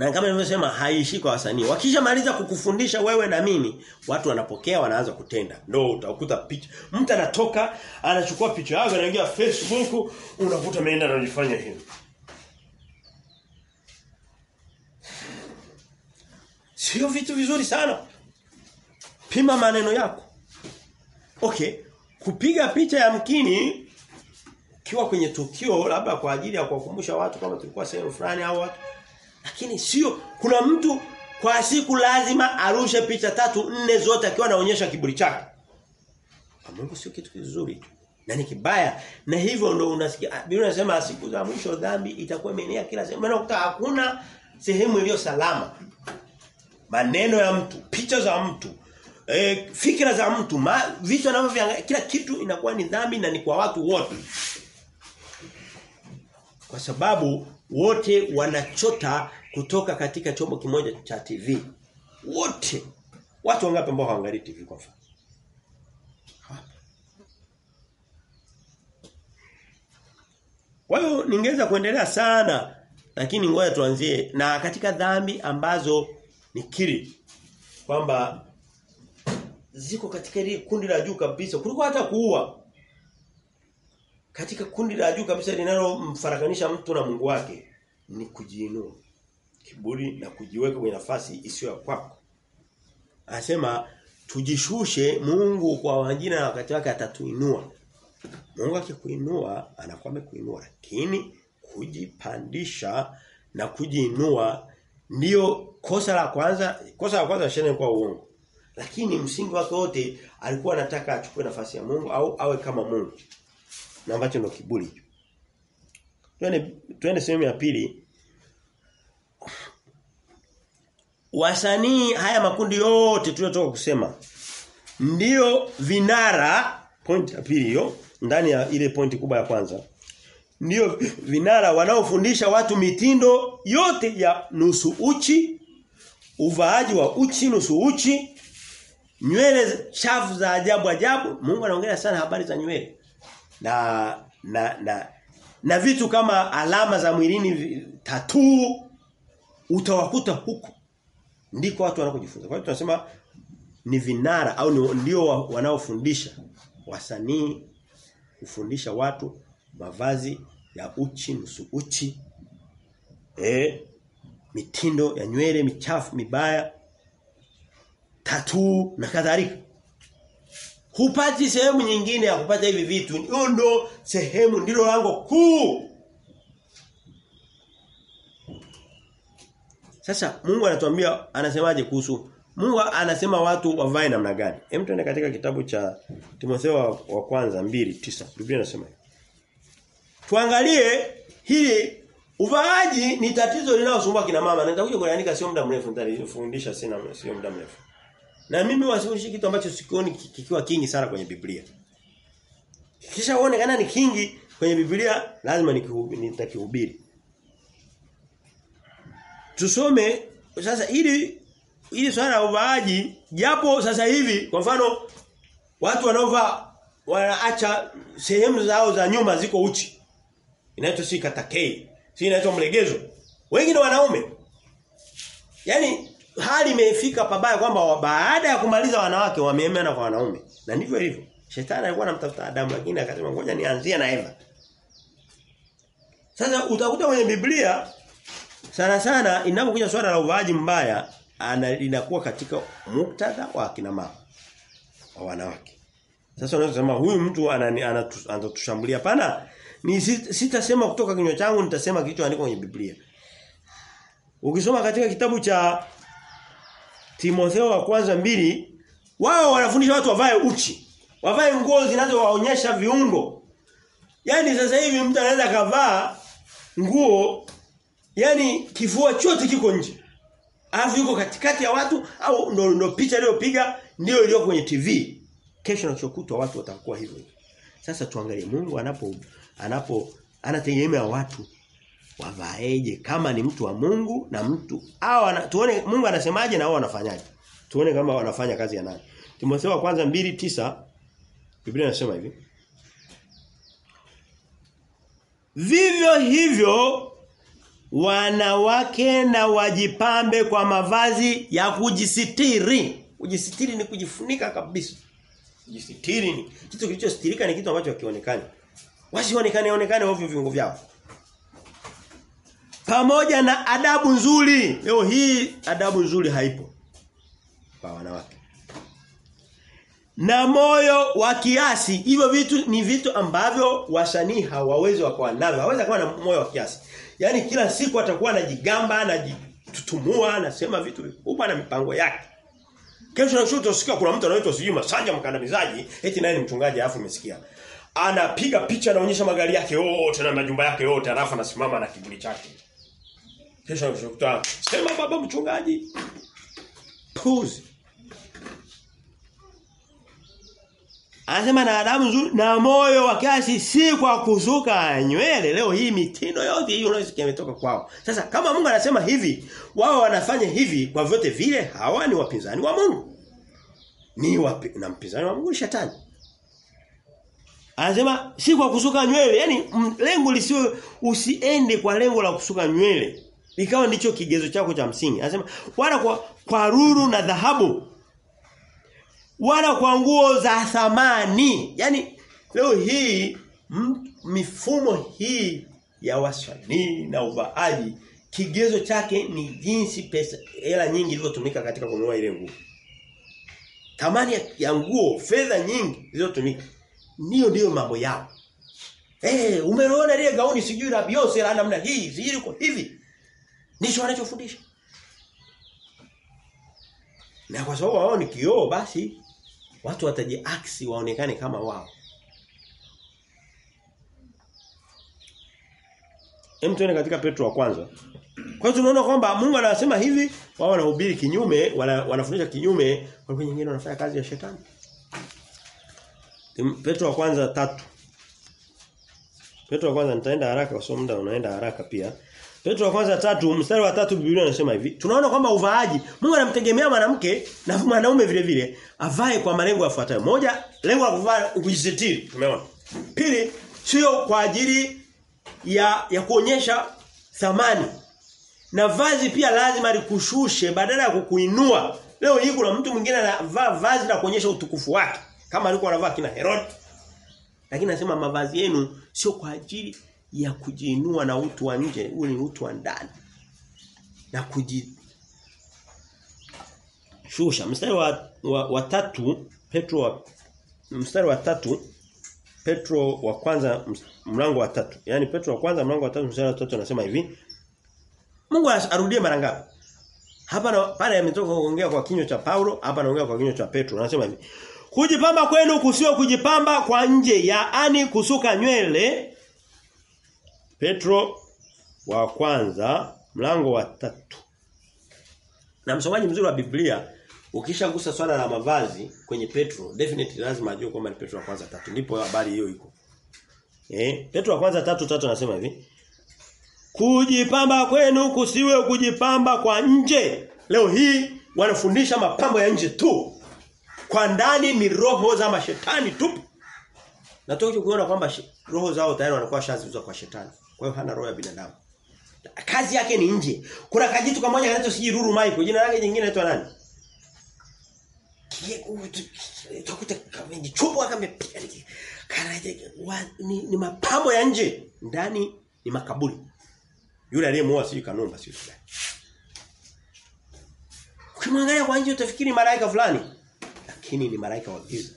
Na kama nilivyosema haishi kwa wasanii. Wakishamaliza kukufundisha wewe na mimi, watu wanapokea wanaanza kutenda. Ndio utakuta picha. Mtu anatoka, anachukua picha yake anaingia Facebook, unakuta ameenda anajifanya hivi. Sio vitu vizuri sana. Pima maneno yako. Okay, kupiga picha ya mkini kiwa kwenye tukio labda kwa ajili ya kuwakumbusha watu kama tulikuwa sehemu fulani au watu lakini sio kuna mtu kwa siku lazima arushe picha tatu nne zote akiwa anaonyesha kiburi chake. Mungu sio kitu kizuri. Na ni kibaya na hivyo ndo unasikia Biblia inasema siku za mwisho dhambi itakuwa imeenea kila sehemu. Maana hakuna sehemu iliyo salama. Maneno ya mtu, picha za mtu, e, fikra za mtu, ma, vitu anavyoviangalia kila kitu inakuwa ni dhambi na ni kwa watu wote. Kwa sababu wote wanachota kutoka katika chombo kimoja cha TV. Wote. Watu wangapi ambao hawaangalii TV kwa mfano? Kwa hiyo ningeweza kuendelea sana lakini ngoja tuanzie na katika dhambi ambazo ni kiri kwamba ziko katika kundi la juu kabisa kuliko hata kuua katika kundi la juu kabisa linalomfarakanisha mtu na Mungu wake ni kujiinua kiburi na kujiweka kwenye nafasi isiyo ya kwako. Anasema tujishushe Mungu kwa majina na wakati wake atatuinua. Mungu akikuinua anakuwa amekuinua lakini kujipandisha na kujiinua ndio kosa la kwanza kosa la kwanza shetani kwa uongo. Lakini msingi wake wote alikuwa anataka achukue nafasi ya Mungu au awe kama Mungu na ambacho ndio kiburi. Hicho twende twende sehemu ya pili. Wasanii haya makundi yote tuliyotoka kusema ndio vinara point ya pili hiyo ndani ya ile pointi kubwa ya kwanza. Ndio vinara wanaofundisha watu mitindo yote ya nusu uchi uvaaji wa uchi nusu uchi nywele chafu za ajabu ajabu. Mungu anaongelea sana habari za nywele na na na na vitu kama alama za mwilini tatuu utawakuta huko ndiko watu wanakojifunza. Kwa hiyo tunasema ni vinara au ndio wanaofundisha. Wasanii kufundisha watu mavazi ya uchi nusu uchi eh mitindo ya nywele michafu mibaya tatuu na kadhalika hupati sehemu nyingine ya kupata hivi vitu hiyo ndo sehemu ndilo lango kuu Sasa Mungu anatuambia anasemaje kuhusu Mungu anasema watu wavae namna gani? Hem tuende katika kitabu cha Timotheo wa, wa kwanza 2:9. Biblia inasema hivi. Tuangalie hili uvaaji ni tatizo linalosumbua kina mama. Nitakuja kuliandika sio muda mrefu nitalifundisha sina sio muda mrefu. Na mimi wasifundishi kitu ambacho sikioni kikiwa kingi sana kwenye Biblia. Kisha uone kana ni kingi kwenye Biblia lazima nitakihubiri. Tusome sasa ili ili swala la uvaaji japo sasa hivi kwa mfano watu wanaovaa wanaacha sehemu zao za nyuma ziko uchi. Inaitwa si katakei. Si inaitwa mlegezo. Wengine wanaume. Yaani hali imefika pabaya kwamba baada ya kumaliza wanawake wameemena kwa wanaume. Na ndivyo ilivyo. Shetani alikuwa anamtafuta Adamu lakini akasema ngoja nianzie na Eva. Sasa utakuta kwenye Biblia sana sana inapokuja swala la uvaaji mbaya linakuwa katika muktadha wa kina mama wa wanawake. Sasa unaweza kusema huyu mtu anatushambulia pana ni sitasema kutoka kinywa changu nitasema kilichoandikwa kwenye Biblia. Ukisoma katika kitabu cha Timotheo wa kwanza mbili wao wanafundisha watu wavae uchi. Wavae nguo zinazowaonyesha viungo. Yaani sasa hivi mtu anaweza kavaa nguo yani kifua chote kiko nje. Alafu yuko katikati ya watu au ndo, ndo picha aliyopiga ndio iliyo kwenye TV. Kesho na kutwa watu watakuwa hivyo. Sasa tuangalie Mungu anapo anapo anategemea watu wavaeje kama ni mtu wa Mungu na mtu au tuone Mungu anasemaje na wao wanafanyaje. Tuone kama wanafanya kazi ya nani. Timotheo wa kwanza 2:9 Biblia inasema hivi. Vivyo hivyo wanawake na wajipambe kwa mavazi ya kujisitiri. Kujisitiri ni kujifunika kabisa. Kujisitiri ni kitu kilichostirika ni kitu ambacho hakionekani. Wasionekane onekane ovyo viungo vyao. Pamoja na adabu nzuri. Leo hii adabu nzuri haipo kwa wanawake. Na moyo wa kiasi. Hivyo vitu ni vitu ambavyo wasanii hawawezi wakawa navyo. Hawezi kuwa na moyo wa kiasi. Yaani kila siku atakuwa anajigamba, anajitutumua, anasema vitu vikubwa na mipango yake. Kesho na kesho usikia kuna mtu anaitwa sijui Masanja mkandamizaji, eti naye ni mchungaji afu umesikia. Anapiga picha anaonyesha magari yake yote na majumba yake yote alafu anasimama na kiburi chake. Kesho na sema baba mchungaji. Puzi. Anasema na adabu nzuri na moyo wa kiasi si kwa kusuka nywele. Leo hii mitindo yote hii unayosikia imetoka kwao. Sasa kama Mungu anasema hivi, wao wanafanya hivi kwa vyote vile hawa ni wapinzani wa Mungu. Ni wapi na mpinzani wa Mungu ni shetani. Anasema si kwa kusuka nywele, yani lengo lisiwe usiende kwa lengo la kusuka nywele. Ikawa ndicho kigezo chako cha msingi. Anasema wala kwa kwa ruru na dhahabu wala kwa nguo za thamani. Yaani leo hii mifumo hii ya wasanii na uvaaji kigezo chake ni jinsi pesa hela nyingi zilizotumika katika kununua ile nguo. Thamani ya nguo, fedha nyingi zilizotumika ndio ndio mambo yao. Eh, hey, umeona ile gauni sijui la Beyonce la namna hii, sijui kwa hivi. Ndicho anachofundisha. Na kwa sababu wao ni kioo basi watu watajiaksi waonekane kama wao. Hem tuone katika Petro wa kwanza. Kwa hiyo tunaona kwamba Mungu anasema hivi, wao wanahubiri kinyume, wana, wanafundisha kinyume, kwa hiyo nyingine wanafanya kazi ya shetani. Petro wa kwanza tatu Petro wa kwanza nitaenda haraka kwa sababu muda unaenda haraka pia. Petro wa kwanza tatu mstari wa tatu Biblia inasema hivi. Tunaona kwamba uvaaji Mungu anamtegemea mwanamke na mwanaume vile vile avae kwa malengo yafuatayo. Moja, lengo la kuvaa kujisitiri, tumeona. Pili, sio kwa ajili ya ya kuonyesha thamani. Na vazi pia lazima likushushe badala ya kukuinua. Leo hii kuna mtu mwingine anavaa vazi la kuonyesha utukufu wake kama alikuwa anavaa kina Herod. Lakini nasema mavazi yenu sio kwa ajili ya kujiinua na utu wa nje, huu ni utu wa ndani. Na kuji shusha mstari wa, wa, wa tatu Petro wa mstari wa tatu Petro wa kwanza mlango wa tatu. Yaani Petro wa kwanza mlango wa tatu mstari wa tatu anasema hivi. Mungu arudie mara ngapi? Hapa na pale ametoka kuongea kwa kinywa cha Paulo, hapa anaongea kwa kinywa cha Petro. Anasema hivi. Kujipamba kwenu kusio kujipamba kwa nje, yaani kusuka nywele. Petro wa kwanza mlango wa tatu. Na msomaji mzuri wa Biblia ukishagusa swala la mavazi kwenye Petro, definitely lazima ajue kwamba ni Petro wa kwanza tatu. Ndipo habari hiyo iko. Eh, Petro wa kwanza tatu tatu anasema hivi. Kujipamba kwenu kusiwe kujipamba kwa nje. Leo hii wanafundisha mapambo ya nje tu. Kwa ndani ni roho za mashetani tu. Natoka kuona kwamba roho zao tayari wanakuwa shazizwa kwa shetani. Kwa hiyo hana roho ya binadamu. Kazi yake ni nje. Kuna kajitu kamoja kanaitwa siji Ruru Michael. Jina lake jingine anaitwa nani? Utakuta kamejichubwa kamepiga. Ni, ni mapambo ya nje. Ndani ni makaburi. Yule aliyemuoa siji kanumba siji fulani. Ukimwangalia kwa nje utafikiri malaika fulani lakini ni malaika wa giza.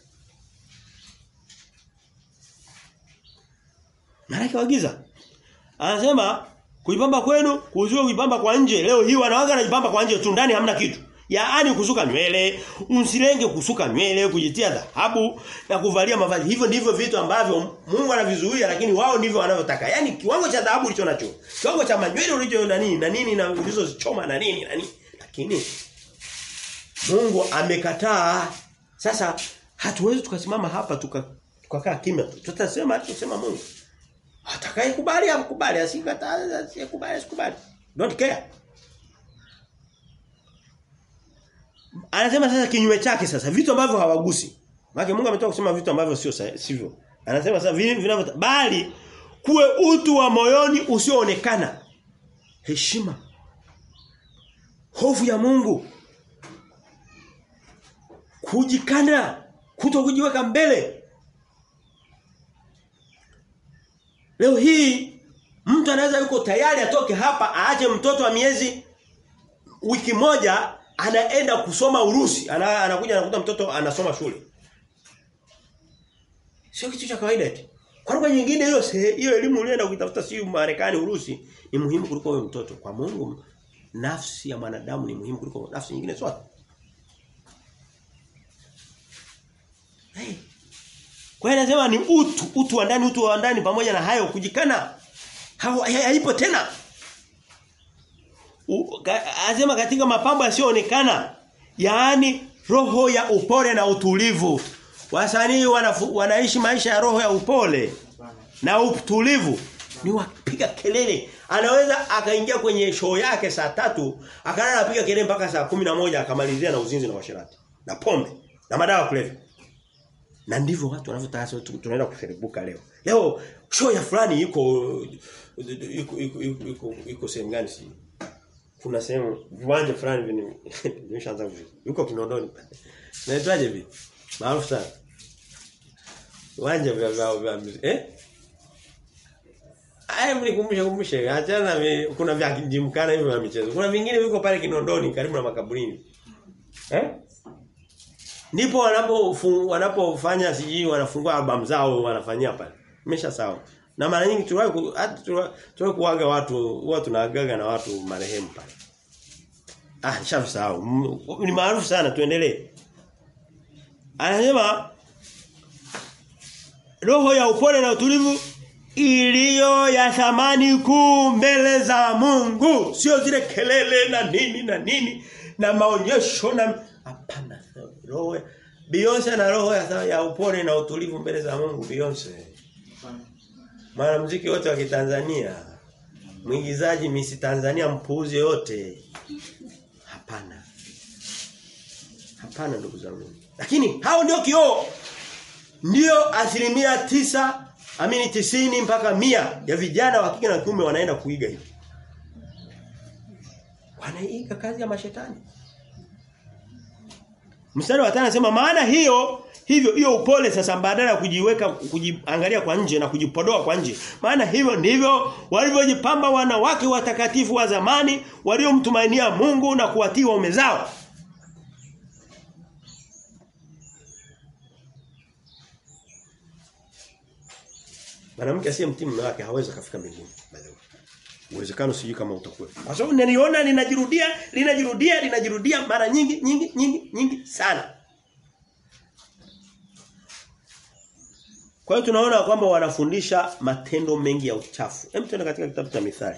Malaika wa giza. Anasema kuipamba kwenu kuzuia kuipamba kwa nje. Leo hii wanawake wanajipamba kwa nje tu ndani hamna kitu. Yaani kusuka nywele, usilenge kusuka nywele, kujitia dhahabu na kuvalia mavazi. Hivyo ndivyo vitu ambavyo Mungu anavizuia lakini wao ndivyo wanavyotaka. Yaani kiwango cha dhahabu ulicho nacho, kiwango cha manywele ulicho na nini na nini na ulizozichoma na nini na nini. Lakini Mungu amekataa. Sasa hatuwezi tukasimama hapa tukakaa tuka kimya. Tutasema tutasema Mungu. Atakaye kubali amkubali, asikataa asikubali asikubali. Don't care. Anasema sasa kinyume chake sasa vitu ambavyo hawagusi. Maana Mungu ametoka kusema vitu ambavyo sio sivyo. Anasema sasa vinavyo bali kuwe utu wa moyoni usioonekana. Heshima. Hofu ya Mungu. Kujikana, kutokujiweka mbele. Leo hii mtu anaweza yuko tayari atoke hapa aache mtoto wa miezi wiki moja anaenda kusoma Urusi. Ana, anakuja anakuta mtoto anasoma shule. Sio kitu cha kawaida eti. Kwa lugha nyingine hiyo hiyo elimu ulienda kutafuta si Marekani Urusi ni muhimu kuliko wewe mtoto. Kwa Mungu nafsi ya mwanadamu ni muhimu kuliko nafsi nyingine zote. Hey. Kwa hiyo anasema ni utu, utu wa ndani, utu wa ndani pamoja na hayo kujikana. Haipo tena. Anasema katika mapambo yasiyoonekana, yaani roho ya upole na utulivu. Wasanii wanaishi maisha ya roho ya upole na utulivu. Ni wapiga kelele. Anaweza akaingia kwenye show yake saa tatu, akalala apiga kelele mpaka saa kumi na moja akamalizia na uzinzi na washirati. Na pombe na madawa kulevya. Na ndivyo watu wanavyotaka tunaenda kuferibuka leo. Leo show ya fulani iko iko iko iko sehemu gani si? Kuna sehemu viwanja fulani vimeshaanza vizuri. Yuko Kinondoni. Naitwaje hivi? Maarufu sana. Viwanja vya vya vya eh? Aya mnikumbushe kumbusha. Achana kuna vya kijimkana hivyo vya michezo. Kuna vingine viko pale Kinondoni karibu na makaburini. Eh? Ndipo wanapo wanapofanya siji wanafungua album zao wanafanyia pale. Imesha sawa. Na mara nyingi tuliwahi hata tuliwahi kuaga watu huwa tunaagaga na watu marehemu pale. Ah, nishasahau. Ni maarufu sana tuendelee. Anasema roho ya upole na utulivu iliyo ya thamani kuu mbele za Mungu, sio zile kelele na nini na nini na maonyesho na. Roho Beyonce na roho ya, ya upole na utulivu mbele za Mungu Beyonce. Mara muziki wote wa Kitanzania mwigizaji misi Tanzania mpuuzi yote. Hapana. Hapana ndugu zangu. Lakini hao ndio kioo. Ndio asilimia tisa amini tisini mpaka mia ya vijana wa kike na kiume wanaenda kuiga hivi. Wanaiga kazi ya mashetani. Mstari wa 5 anasema maana hiyo hivyo hiyo upole sasa badala ya kujiweka kujiangalia kwa nje na kujipodoa kwa nje. Maana hivyo ndivyo walivyojipamba wanawake watakatifu wa zamani waliomtumainia Mungu na kuwatii waume zao. Mwanamke asiyemtii mume wake hawezi kufika mbinguni. Uwezekano sijui kama utakuwa. Kwa sababu niliona linajirudia, linajirudia, linajirudia mara nyingi nyingi nyingi nyingi sana. Kwa hiyo tunaona kwamba wanafundisha matendo mengi ya uchafu. Hem tuende katika kitabu cha Mithali.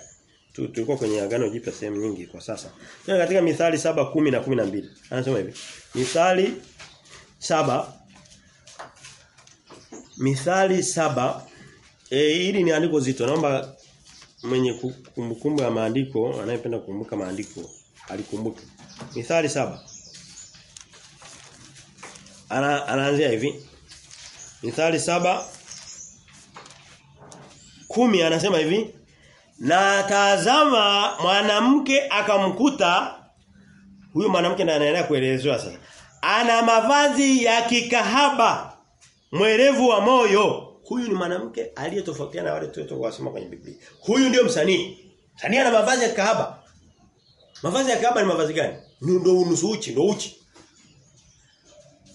Tulikuwa kwenye agano jipya sehemu nyingi kwa sasa. Tuende katika Mithali saba kumi na 12. Anasema hivi. Mithali saba Mithali saba E, hili ni andiko zito. Naomba mwenye kumbukumbu ya maandiko, anayependa kukumbuka maandiko, alikumbuke. Mithali saba Ana anaanzia hivi. Mithali saba kumi anasema hivi. Na tazama mwanamke akamkuta huyo mwanamke ndiye anaendelea kuelezewa sasa. Ana mavazi ya kikahaba, mwerevu wa moyo huyu ni mwanamke aliyetofautiana na wale tuliotoka wasoma kwenye Biblia. Huyu ndio msanii. Msanii ana mavazi ya kahaba. Mavazi ya kahaba ni mavazi gani? Ndio unusu uchi, ndio uchi.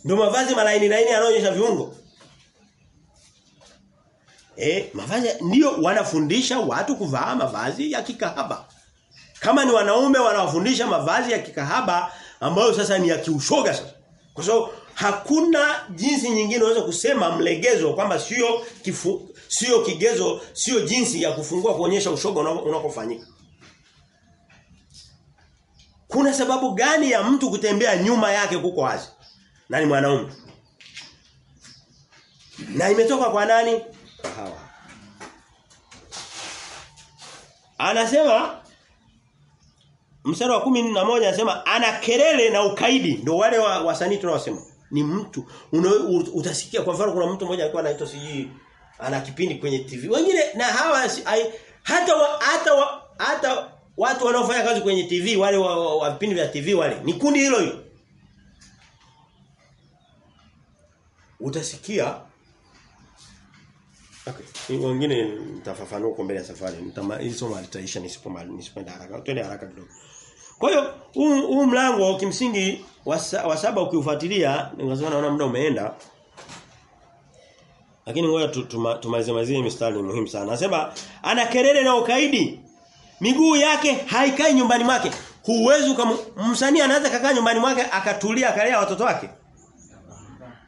Ndio mavazi malaini laini yanayoonyesha viungo. Eh, mavazi ndio wanafundisha watu kuvaa mavazi ya kikahaba. Kama ni wanaume wanawafundisha mavazi ya kikahaba ambayo sasa ni ya kiushoga sasa. Kwa sababu hakuna jinsi nyingine unaweza kusema mlegezo kwamba sio sio kigezo sio jinsi ya kufungua kuonyesha ushoga unakofanyika. Kuna sababu gani ya mtu kutembea nyuma yake kuko wazi? Nani mwanaume? Na imetoka kwa nani? Hawa. Anasema mstari wa kumi na moja anasema ana kelele na ukaidi ndio wale wasanii wa tunawasema ni mtu una, utasikia kwa mfano kuna mtu mmoja alikuwa anaitwa siji ana kipindi kwenye TV wengine na hawa ai, hata wa, hata wa, hata watu wanaofanya kazi kwenye TV wale wa, vipindi vya TV wale ni kundi hilo hilo utasikia Okay. Wengine nitafafanua huko mbele ya safari. Hili somo litaisha nisipo nisipenda haraka. Twende haraka kidogo. Kwa hiyo huu mlango kimsingi wa, wa saba ukiufuatilia ningesema naona muda umeenda. Lakini ngoja tumalize mazie mistari muhimu sana. Anasema ana kelele na ukaidi. Miguu yake haikai nyumbani mwake. Huwezi msanii anaweza kakaa nyumbani mwake akatulia akalea watoto wake.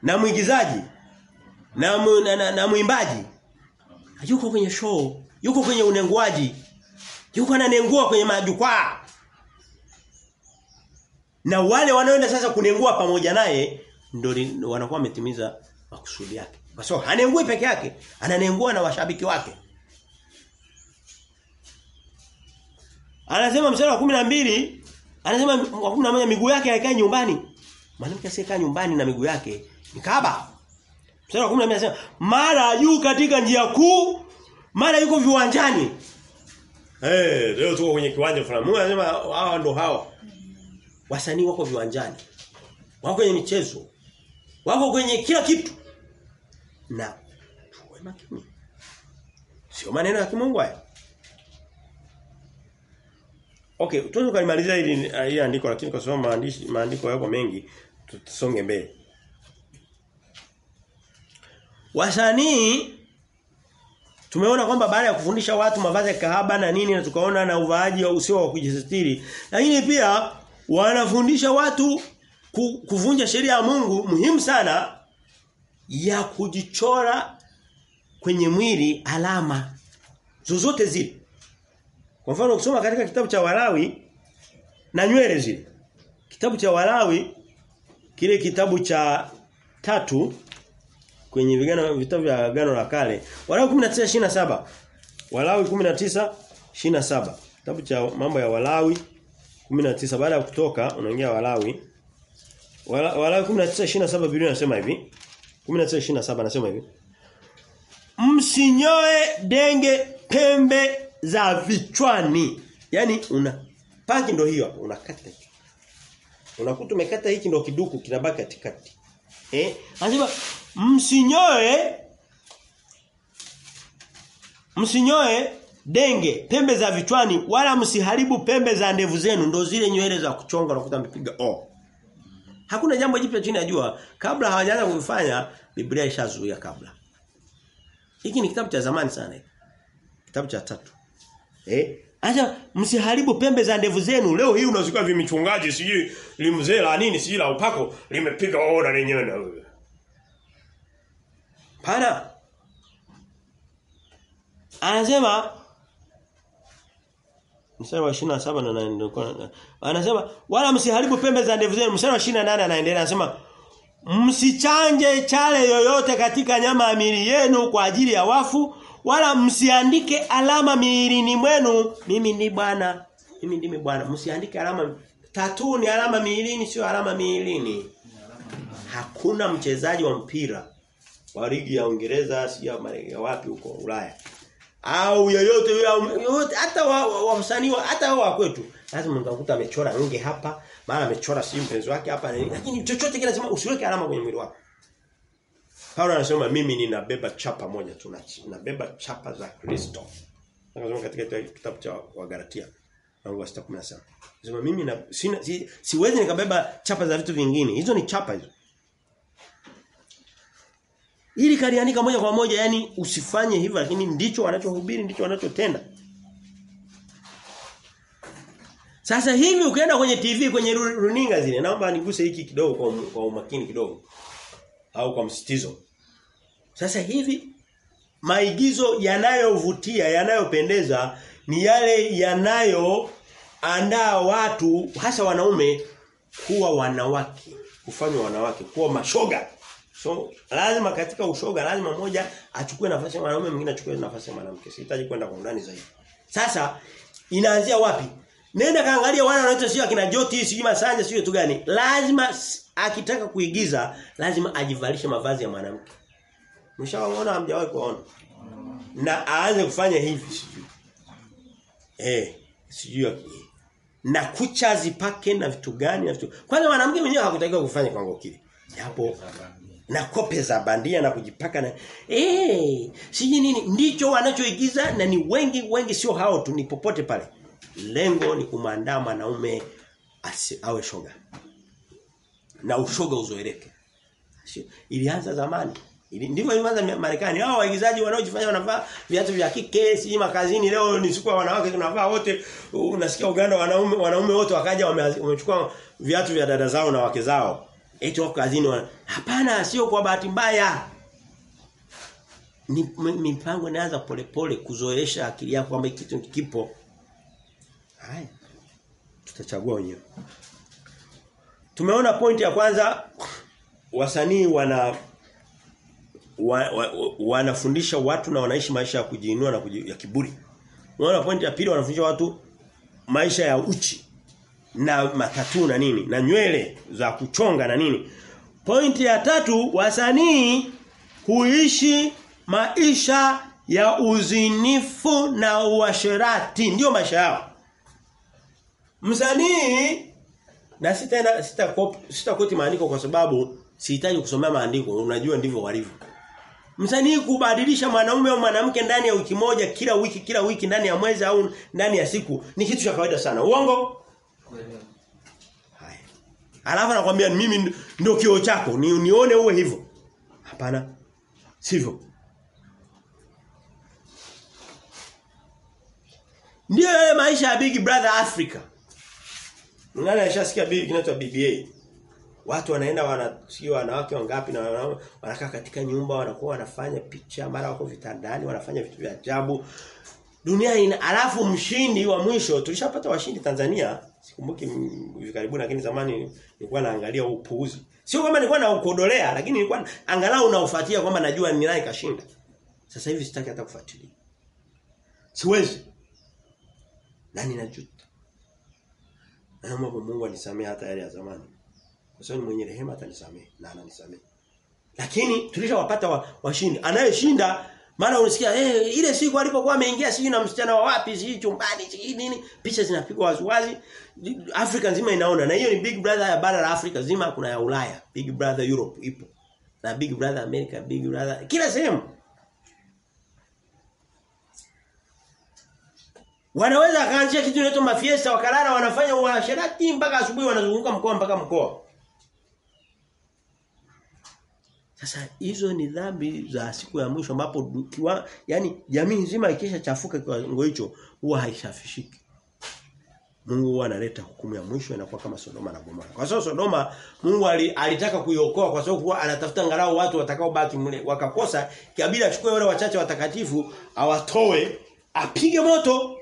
Na mwigizaji na mu, na, na, na mwimbaji yuko kwenye show, yuko kwenye unenguaji. Yuko ananengua kwenye majukwaa. Na wale wanaoenda sasa kunengua pamoja naye ndio wanakuwa wametimiza makusudi yake. Kwa sababu so, hanengui peke yake, ananengua na washabiki wake. Anasema mstari wa 12, anasema wa 11 miguu yake haikai nyumbani. Mwanamke asiyekaa nyumbani na miguu yake ni kaba. Mstari wa 12 anasema mara juu katika njia kuu, mara yuko viwanjani. Eh, hey, leo tuko kwenye kiwanja fulani. Mungu anasema hawa ndo hawa. Wasanii wako viwanjani. Wako kwenye michezo. Wako kwenye kila kitu. Na tuwe makini. Sio maneno ya kimungu haya. Okay, tuanze kulimalizia hili hili andiko lakini kwa sababu maandishi maandiko yako mengi tusonge mbele. wasanii tumeona kwamba baada ya kufundisha watu mavazi ya kahaba na nini na tukaona na uvaaji usio wa kujisitiri lakini pia wanafundisha watu kuvunja sheria ya Mungu muhimu sana ya kujichora kwenye mwili alama zozote zile. Kwa mfano ukisoma katika kitabu cha Walawi na nywele zile. Kitabu cha Walawi kile kitabu cha tatu kwenye vigano vitabu vya agano la kale Walawi 19:27 Walawi 19:27 kitabu cha mambo ya Walawi 19 baada ya kutoka unaingia Walawi Walawi 19:27 Biblia inasema hivi 19:27 anasema hivi Msinyoe denge pembe za vichwani. Yaani una paki ndio hiyo hapo unakata. Unakuta umekata hiki ndio kiduku kinabaki katikati. Eh? Anasema msinyoe msinyoe denge pembe za vichwani wala msiharibu pembe za ndevu zenu ndo zile nywele za kuchonga unakuta mpiga oh. Hakuna jambo jipya chini ya jua kabla hawajaanza kufanya Biblia ishazuia kabla. Hiki ni kitabu cha zamani sana. Kitabu cha tatu. Eh? Acha msiharibu pembe za ndevu zenu. Leo hii unazikwa vimichungaji sijui limzee la nini sijui la upako limepiga oda lenyewe na wewe. Pana. Anasema Mstari wa 27 na naendelea. Anasema wala msiharibu pembe za ndevu zenu. Mstari wa 28 anaendelea anasema msichanje chale yoyote katika nyama ya yenu kwa ajili ya wafu wala msiandike alama miilini mwenu mimi ni bwana mimi ndimi bwana msiandike alama tatu ni alama miilini sio alama miilini hakuna mchezaji wa mpira wa ligi ya Uingereza si ya wapi huko Ulaya au yoyote yoyote hata wasanii wa, wa, hata wa kwetu lazima mtakuta amechora nge hapa mara amechora si mpenzi wake hapa lakini chochote kile lazima usiweke alama kwenye mwili wako Paulo anasema mimi ninabeba chapa moja tu nabeba chapa za Kristo. Anasema katika kitabu cha Wagalatia mlango wa 6:17. Anasema mimi na sina, si, siwezi nikabeba chapa za vitu vingine. Hizo ni chapa hizo. Ili kaliandika moja kwa moja yani usifanye hivyo lakini ndicho wanachohubiri ndicho wanachotenda. Sasa hivi ukienda kwenye TV kwenye runinga zile naomba niguse hiki kidogo kwa, kwa umakini kidogo au kwa msitizo. Sasa hivi maigizo yanayovutia, yanayopendeza ni yale yanayo andaa watu hasa wanaume kuwa wanawake, kufanywa wanawake, kuwa mashoga. So lazima katika ushoga lazima mmoja achukue nafasi ya mwanaume mwingine achukue nafasi ya mwanamke. Sihitaji kwenda kwa undani zaidi. Sasa inaanzia wapi? Nenda kaangalia wana wanaitwa sio akina Joti, sio Masanja, sio tu gani. Lazima akitaka kuigiza lazima ajivalishe mavazi ya mwanamke. Mshawaona hamjawahi kuona. Na aanze kufanya hivi sijui. Eh, sijui na kucha zipake na vitu gani na vitu. Kwanza mwanamke mwenyewe hakutakiwa kufanya kwangu kile. Japo na kope za bandia na kujipaka na eh siji nini. Ndicho wanachoigiza na ni wengi wengi sio hao tu ni popote pale. Lengo ni kumandaa mwanaume awe shoga. Na ushoga uzoeleke ilianza zamani. Ili ndivyo ilianza Marekani. Hao waigizaji wanaojifanya wanavaa viatu vya kike si makazini leo ni siku ya wanawake tunavaa wote. Unasikia Uganda wanaume wanaume wote wakaja wamechukua viatu vya dada zao na wake zao eti wako kazini wana... hapana sio kwa bahati mbaya. Ni mipango inaanza polepole kuzoesha akili yako kwamba kitu kipo. Haya tutachagua wenyewe. Tumeona point ya kwanza wasanii wana wa, wa, wanafundisha watu na wanaishi maisha ya kujiinua na kuji, ya kiburi. Unaona pointi ya pili wanafundisha watu maisha ya uchi na matatu na nini na nywele za kuchonga na nini. Pointi ya tatu wasanii huishi maisha ya uzinifu na uasherati ndio maisha yao. Msanii na sitaenda sita sitakoti maandiko kwa sababu sihitaji kusomea maandiko unajua ndivyo walivyo. Msanii kubadilisha mwanaume au mwanamke ndani ya wiki moja kila wiki kila wiki ndani ya mwezi au ndani ya siku ni kitu cha kawaida sana. Uongo? Haya. Alafu anakuambia mimi ndio kio chako, ni nione uwe hivyo. Hapana. Sivyo? Ndio yale maisha ya Big Brother Africa. Nani alishasikia bibi kinaitwa BBA? Watu wanaenda wanasikia wanawake wangapi na wanaume wanakaa katika nyumba wanakuwa wanafanya picha mara wako vitandani wanafanya vitu vya ajabu. Dunia ina alafu mshindi wa mwisho tulishapata washindi Tanzania sikumbuki hivi karibuni lakini zamani nilikuwa naangalia upuuzi. Sio kwamba nilikuwa naukodolea lakini nilikuwa angalau naufuatia kwamba najua ni nani kashinda. Sasa hivi sitaki hata kufuatilia. Siwezi. Na ninajuta. Naomba Mungu anisamehe hata yale ya zamani. Kwa sababu ni mwenye rehema atanisamehe na ananisamehe. Lakini tulishawapata washindi. wa. Anayeshinda maana unasikia eh ile siku alipokuwa ameingia sijui na msichana wa wapi sijui chumbani sijui nini picha zinapigwa waziwazi. Afrika nzima inaona na hiyo ni Big Brother ya bara la Afrika nzima kuna ya Ulaya. Big Brother Europe ipo. Na Big Brother America Big Brother kila sehemu. Wanaweza kaanzia kitu kinaitwa mafiesta wakalala wanafanya uasherati mpaka asubuhi wanazunguka mkoa mpaka mkoa. Sasa hizo ni dhambi za siku ya mwisho ambapo kiwa yani jamii nzima ikisha chafuka kiwango hicho huwa haishafishiki. Mungu huwa analeta hukumu ya mwisho inakuwa kama Sodoma na Gomora. Kwa sababu Sodoma Mungu ali, alitaka kuiokoa kwa sababu huwa anatafuta angalau watu watakao baki mle wakakosa kiabila achukue wale wachache watakatifu awatoe apige moto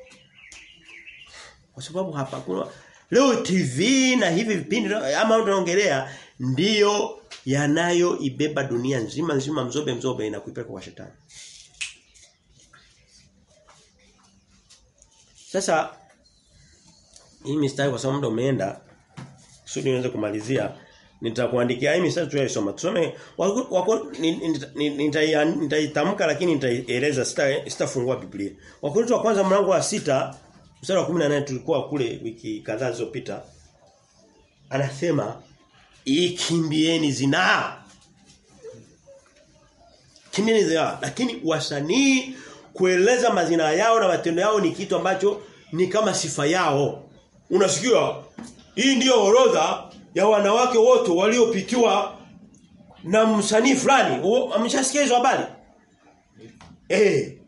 kwa sababu hapa kuna leo TV na hivi vipindi ama tunaongelea ndiyo yanayoibeba dunia nzima nzima mzobe mzobe na kuipeleka kwa shetani. Sasa hii mistari kwa sababu muda umeenda kusudi niweze kumalizia nitakuandikia hii mistari tuliyosoma. Tusome nitaitamka lakini nitaieleza sitafungua Biblia. Wakorintho wa kwanza mlango wa sita Mstari wa 18 tulikuwa kule wiki kadhaa zilizopita. Anasema ikimbieni zinaa. Kimbieni zinaa, lakini wasanii kueleza mazina yao na matendo yao ni kitu ambacho ni kama sifa yao. Unasikia? Hii ndiyo orodha ya wanawake wote waliopitiwa na msanii fulani. Ameshasikia hizo habari? Eh.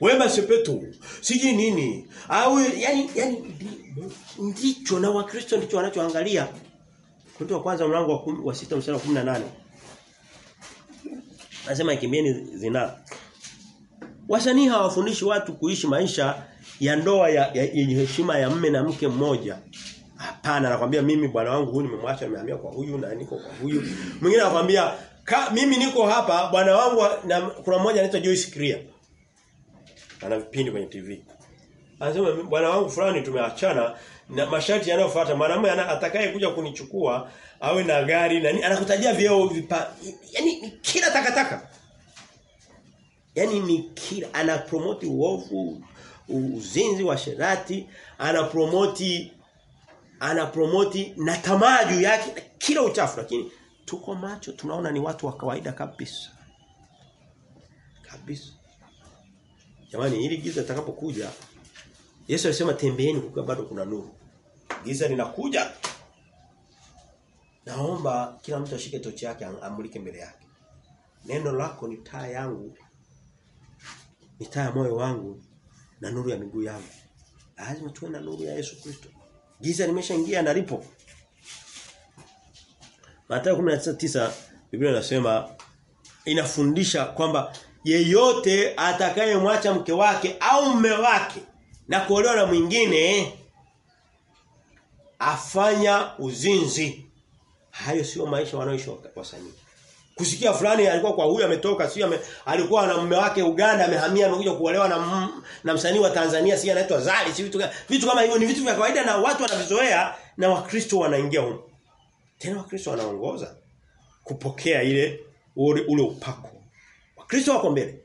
Wema Sepetu. Siji nini? Au yani yani ndicho na wakristo ndicho wanachoangalia. Korinto wa kwanza mlango wa, wa 6 mstari wa 18. Anasema ikimbieni zina. Wasanii hawafundishi watu kuishi maisha ya ndoa yenye heshima ya mme na mke mmoja. Hapana, anakuambia mimi bwana wangu huyu nimemwacha nimehamia kwa huyu na niko kwa huyu. Mwingine anakuambia mimi niko hapa bwana wangu na kuna mmoja anaitwa Joyce Kriya. ana vipindi kwenye TV. Anasema bwana wangu fulani tumeachana na masharti yanayofuata mwanamume atakaye kuja kunichukua awe na gari na anakutajia vyeo vipa yani ni kila takataka. yani ni kila ana promote uovu, uzinzi wa sherati, ana promote ana promote na tamaa juu yake kila uchafu lakini tuko macho tunaona ni watu wa kawaida kabisa. Kabisa. Jamani ili giza litakapokuja Yesu alisema tembeeni kukiwa bado kuna nuru. Giza linakuja. Naomba kila mtu ashike tochi yake amulike mbele yake. Neno lako ni taa yangu. Ni taa ya moyo wangu na nuru ya miguu yangu. Lazima tuwe na nuru ya Yesu Kristo. Giza limeshaingia na lipo. Mathayo 19 Biblia inasema inafundisha kwamba yeyote atakayemwacha mke wake au mume wake na kuolewa na mwingine afanya uzinzi. Hayo sio maisha wanaoishi wasanii. Kusikia fulani alikuwa kwa huyu ametoka sio ame, alikuwa na mume wake Uganda amehamia amekuja kuolewa na m, na msanii wa Tanzania si anaitwa Zali si vitu vitu kama hivyo ni vitu vya kawaida na watu wanavizoea na wakristo wanaingia huko. Tena wakristo wanaongoza kupokea ile ule, ule upako. Wakristo wako mbele.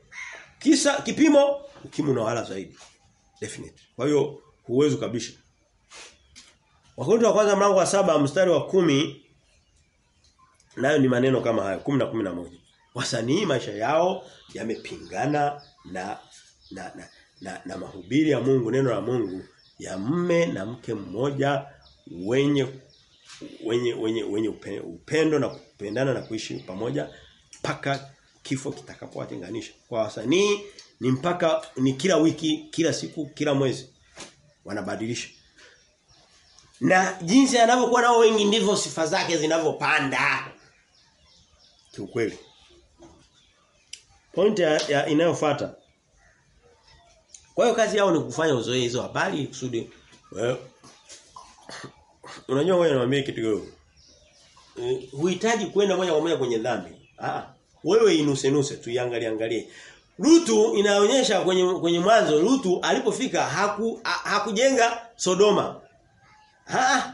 Kisa kipimo ukimu na wala zaidi. Definitely. Kwa hiyo huwezi kabisa. Wakorintho wa kwanza mlango wa saba mstari wa kumi nayo ni maneno kama hayo 10 na 11. Wasanii maisha yao yamepingana na na, na na na mahubiri ya Mungu neno la Mungu ya mme na mke mmoja wenye wenye wenye wenye upendo na kupendana na kuishi pamoja mpaka kifo kitakapowatenganisha. Kwa wasanii ni mpaka ni kila wiki, kila siku, kila mwezi wanabadilisha. Na jinsi anavyokuwa nao wengi ndivyo sifa zake zinavyopanda. Kiukweli. Point ya, ya inayofuata. Kwa hiyo kazi yao ni kufanya uzoe hizo habari kusudi well, Unajua wewe niambie kitu kidogo. Uh, huhitaji kwenda moja kwa moja kwenye dhambi. Ah, wewe inuse nuse tuiangalie angalie. Lutu inaonyesha kwenye kwenye mwanzo rutu alipofika haku, ha, hakujenga Sodoma. Ah.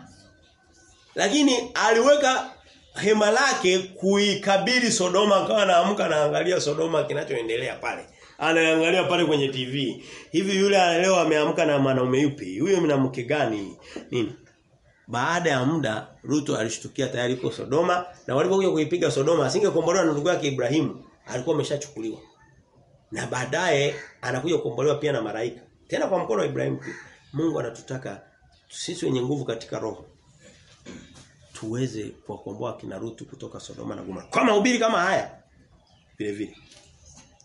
Lakini aliweka hema lake kuikabili Sodoma akawa anaamka anaangalia Sodoma kinachoendelea pale. Anaangalia pale kwenye TV. Hivi yule leo ameamka na mwanaume yupi? Huyo mwanamke gani? Nini? Baada ya muda Ruto alishtukia tayari kwa Sodoma na walipokuja kuipiga Sodoma asingekombolewa na ndugu yake Ibrahimu alikuwa ameshachukuliwa. Na baadaye anakuja kukombolewa pia na malaika. Tena kwa mkono wa Ibrahimu pia. Mungu anatutaka sisi wenye nguvu katika roho tuweze kuwakomboa kina Rutu kutoka Sodoma na Gomora. Kwa mahubiri kama haya vile vile.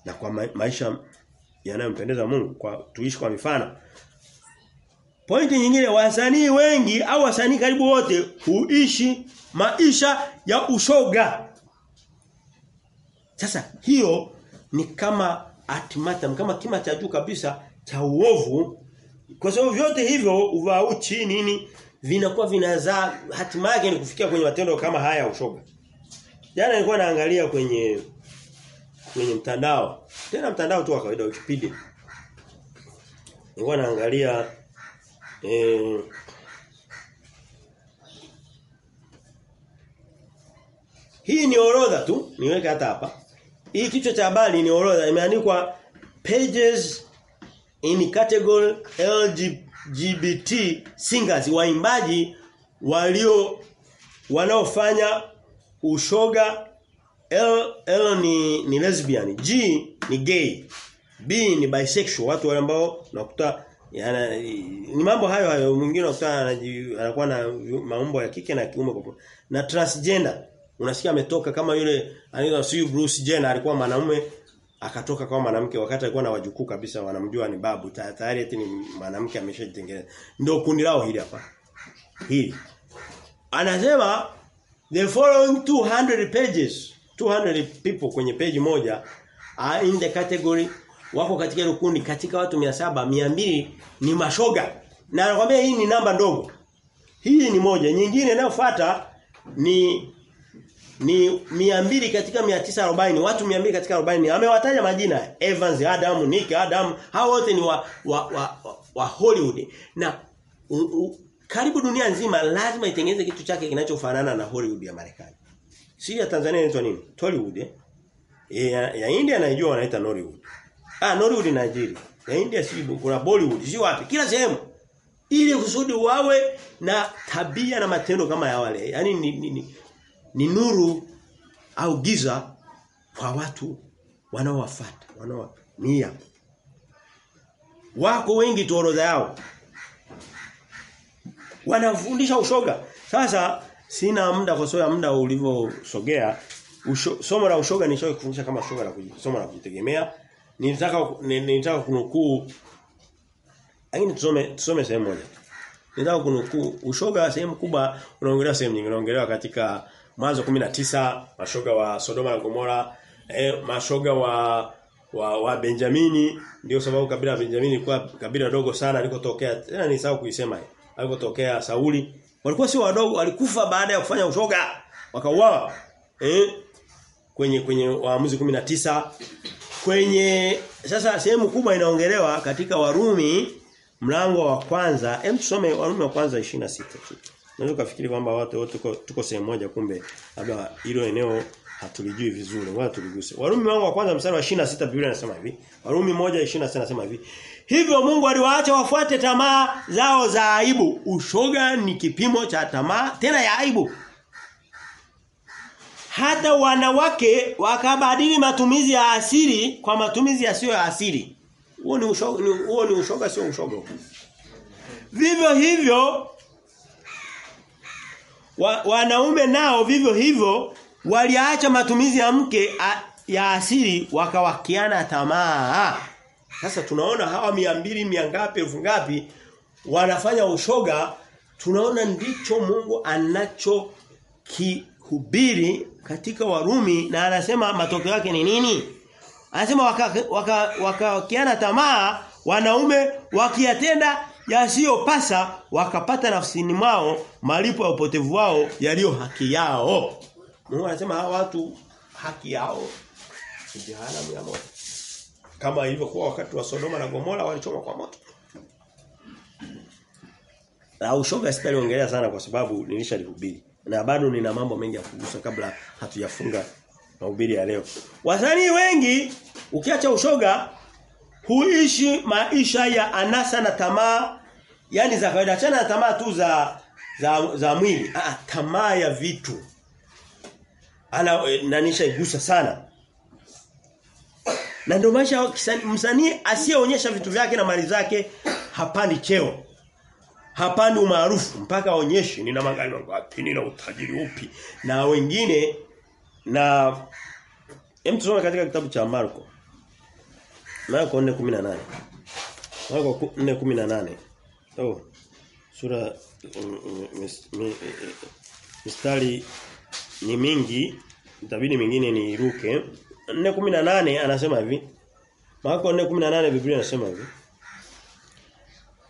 Na kwa ma maisha yanayompendeza Mungu kwa tuishi kwa mifano. Pointi nyingine wasanii wengi au wasanii karibu wote huishi maisha ya ushoga. Sasa hiyo ni kama atimatam kama kima cha juu kabisa cha uovu kwa sababu vyote hivyo uvauchi nini vinakuwa vinazaa hatima yake ni kufikia kwenye matendo kama haya ya ushoga. Jana nilikuwa naangalia kwenye kwenye mtandao. Tena mtandao tu wa kawaida Wikipedia. Nilikuwa naangalia eh Hii ni orodha tu, niweke hata hapa. Hii kichwa cha habari ni orodha imeandikwa pages in category LGBT singers waimbaji walio wanaofanya ushoga L, L ni, ni lesbian, G ni gay, B ni bisexual, watu wale ambao nakuta yana ni mambo hayo hayo mwingine unakuta anakuwa na maumbo ya kike na kiume kwa na transgender. Unasikia ametoka kama yule anaitwa Bruce Jenner alikuwa mwanaume akatoka kwa mwanamke wakati alikuwa na wajukuu kabisa wanamjua ni babu tayari eti ni mwanamke ameshajitengeneza ndio kundi lao hili hapa. Hili. Anasema the following 200 pages 200 people kwenye page moja are in the category wako katika ile kundi katika watu 700 200 ni mashoga. Na anakuambia hii ni namba ndogo. Hii ni moja. Nyingine inayofuata ni ni 200 katika 940 watu 200 katika 40 amewataja majina Evans Adam Nick Adam. Hao wote ni wa wa, wa, wa, Hollywood. Na u, u, karibu dunia nzima lazima itengeneze kitu chake kinachofanana na Hollywood ya Marekani. Si ya Tanzania inaitwa nini? Tollywood eh? Ya, ya India naijua wanaita Nollywood. Ah Nollywood Nigeria. Ya India si kuna Bollywood si wapi? Kila sehemu. Ili kusudi wawe na tabia na matendo kama ya wale. Yani ni, ni, ni ni nuru au giza kwa watu wanaowafuata wanaonia. Wako wengi tu orodha yao. Wanafundisha ushoga. Sasa sina muda kwa sababu muda ulivyosogea. Somo la ushoga nishoe kufundisha kama somo la somo la kujitegemea. Nilitaka nilitaka kunukuu lakini tusome tusome sehemu moja. Nilitaka kunukuu ushoga sehemu kubwa unaongelea sehemu nyingine unaongelewa katika Mwanzo 19 mashoga wa Sodoma na Gomora eh, mashoga wa wa, wa Benjamini. Ndio sababu kabila la Benjamini ilikuwa kabila dogo sana alikotokea. Tena ni sawa kuisema alikotokea Sauli. Walikuwa sio wadogo walikufa baada ya kufanya ushoga wakauawa eh kwenye kwenye waamuzi 19 kwenye sasa sehemu kubwa inaongelewa katika Warumi mlango wa kwanza. Hem tusome Warumi wa kwanza 26 Unaweza kufikiri kwamba watu wote tuko, tuko sehemu moja kumbe labda hilo eneo hatulijui vizuri. Ngoja tuliguse. Warumi wangu wa kwanza mstari wa 26 Biblia inasema hivi. Warumi 1:26 inasema hivi. Hivyo Mungu aliwaacha wafuate tamaa zao za aibu. Ushoga ni kipimo cha tamaa tena ya aibu. Hata wanawake wakabadili matumizi ya asili kwa matumizi yasiyo ya asili. Huo ni ushoga huo ni ushoga sio ushoga. Vivyo hivyo wa, wanaume nao vivyo hivyo waliacha matumizi ya mke a, ya asili wakawakiana tamaa. Sasa tunaona hawa mia mbili mia ngapi elfu ngapi wanafanya ushoga tunaona ndicho Mungu anacho kihubiri katika Warumi na anasema matokeo yake ni nini? Anasema wakawakiana waka, waka tamaa wanaume wakiyatenda yasiyopasa wakapata nafsini mwao malipo ya upotevu wao yaliyo haki yao. Mungu anasema hawa watu haki yao jehanamu ya moto. Kama ilivyokuwa wakati wa Sodoma na Gomora walichoma kwa moto. Na ushoga sitaliongelea sana kwa sababu nilishalihubiri. Na bado nina mambo mengi ya kugusa kabla hatujafunga mahubiri ya leo. Wasanii wengi ukiacha ushoga huishi maisha ya anasa na tamaa yani za kawaida. Achana na tamaa tu za za, za mwili. Ah tamaa ya vitu. Ana nanisha igusa sana. Na ndio maisha msanii asiyeonyesha vitu vyake na mali zake hapandi cheo. Hapandi umaarufu. Mpaka aonyeshe nina magari mangapi nina utajiri upi. Na wengine na hem tusome katika kitabu cha Marko Marko 4:18 Marko 4:18 oh sura mistari ni mingi itabidi mingine ni iruke 4:18 anasema hivi. Marko 4:18 Biblia inasema hivi.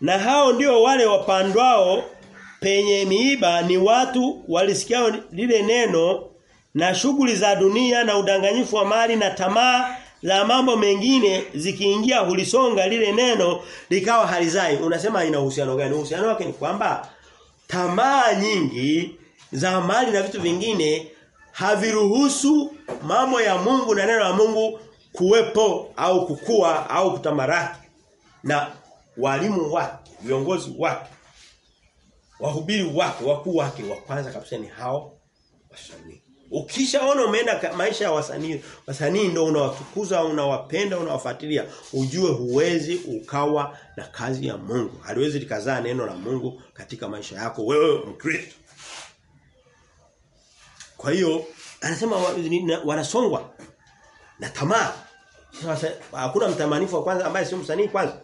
Na hao ndio wale wapandwao penye miiba ni watu walisikiao lile neno na shughuli za dunia na udanganyifu wa mali na tamaa za mambo mengine zikiingia hulisonga lile neno likawa halizai. Unasema ina uhusiano gani? Uhusiano wake ni kwamba tamaa nyingi za mali na vitu vingine haviruhusu mambo ya Mungu na neno la Mungu kuwepo au kukua au kutamaraki. Na walimu wake, viongozi wake, wahubiri wake, wakuu wake wa kwanza kabisa ni hao wasanii. Ukishaona umeenda maisha ya wasanii, wasanii ndio unawatukuza, unawapenda, unawafuatilia, ujue huwezi ukawa na kazi ya Mungu. Haliwezi likazaa neno la Mungu katika maisha yako wewe Mkristo. Kwa hiyo anasema wanasongwa na tamaa. Sasa hakuna mtamanifu wa kwanza ambaye sio msanii kwanza.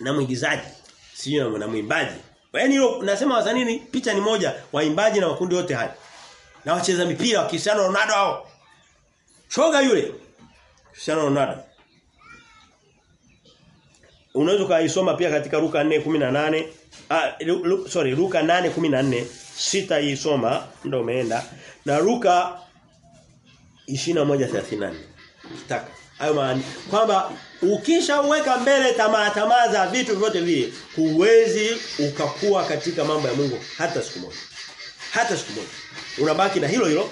Na mwigizaji, sio na mwimbaji. Yaani nasema wasanii picha ni moja, waimbaji na wakundi wote haya na wacheza mipira wa Cristiano Ronaldo hao. Shoga yule. Cristiano Ronaldo. Unaweza kaisoma pia katika Luka 4:18. Ah lu, sorry Luka 8:14 sitaisoma ndio umeenda na Luka 21:34. Kitaka. Hayo maana kwamba ukishaweka mbele tamaa tamaa za vitu vyote vile huwezi ukakuwa katika mambo ya Mungu hata siku moja. Hata siku moja unabaki na hilo hilo.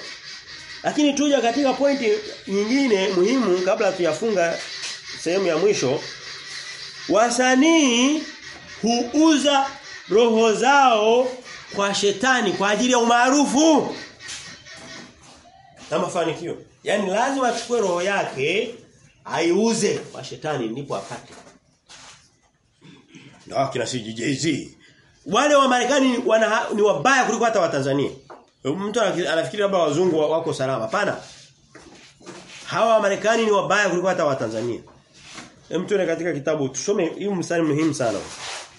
Lakini tuja katika pointi nyingine muhimu kabla tuyafunga sehemu ya mwisho. Wasanii huuza roho zao kwa shetani kwa ajili ya umaarufu na mafanikio. Yaani lazima achukue roho yake aiuze kwa shetani ndipo apate. Ndio akina CJZ. Wale wa Marekani ni wabaya kuliko hata wa Tanzania. Mtu anafikiri labda wazungu wako salama. Hapana. Hawa wa Marekani ni wabaya kuliko hata wa Tanzania. Hem tuone katika kitabu tusome hii mstari muhimu sana.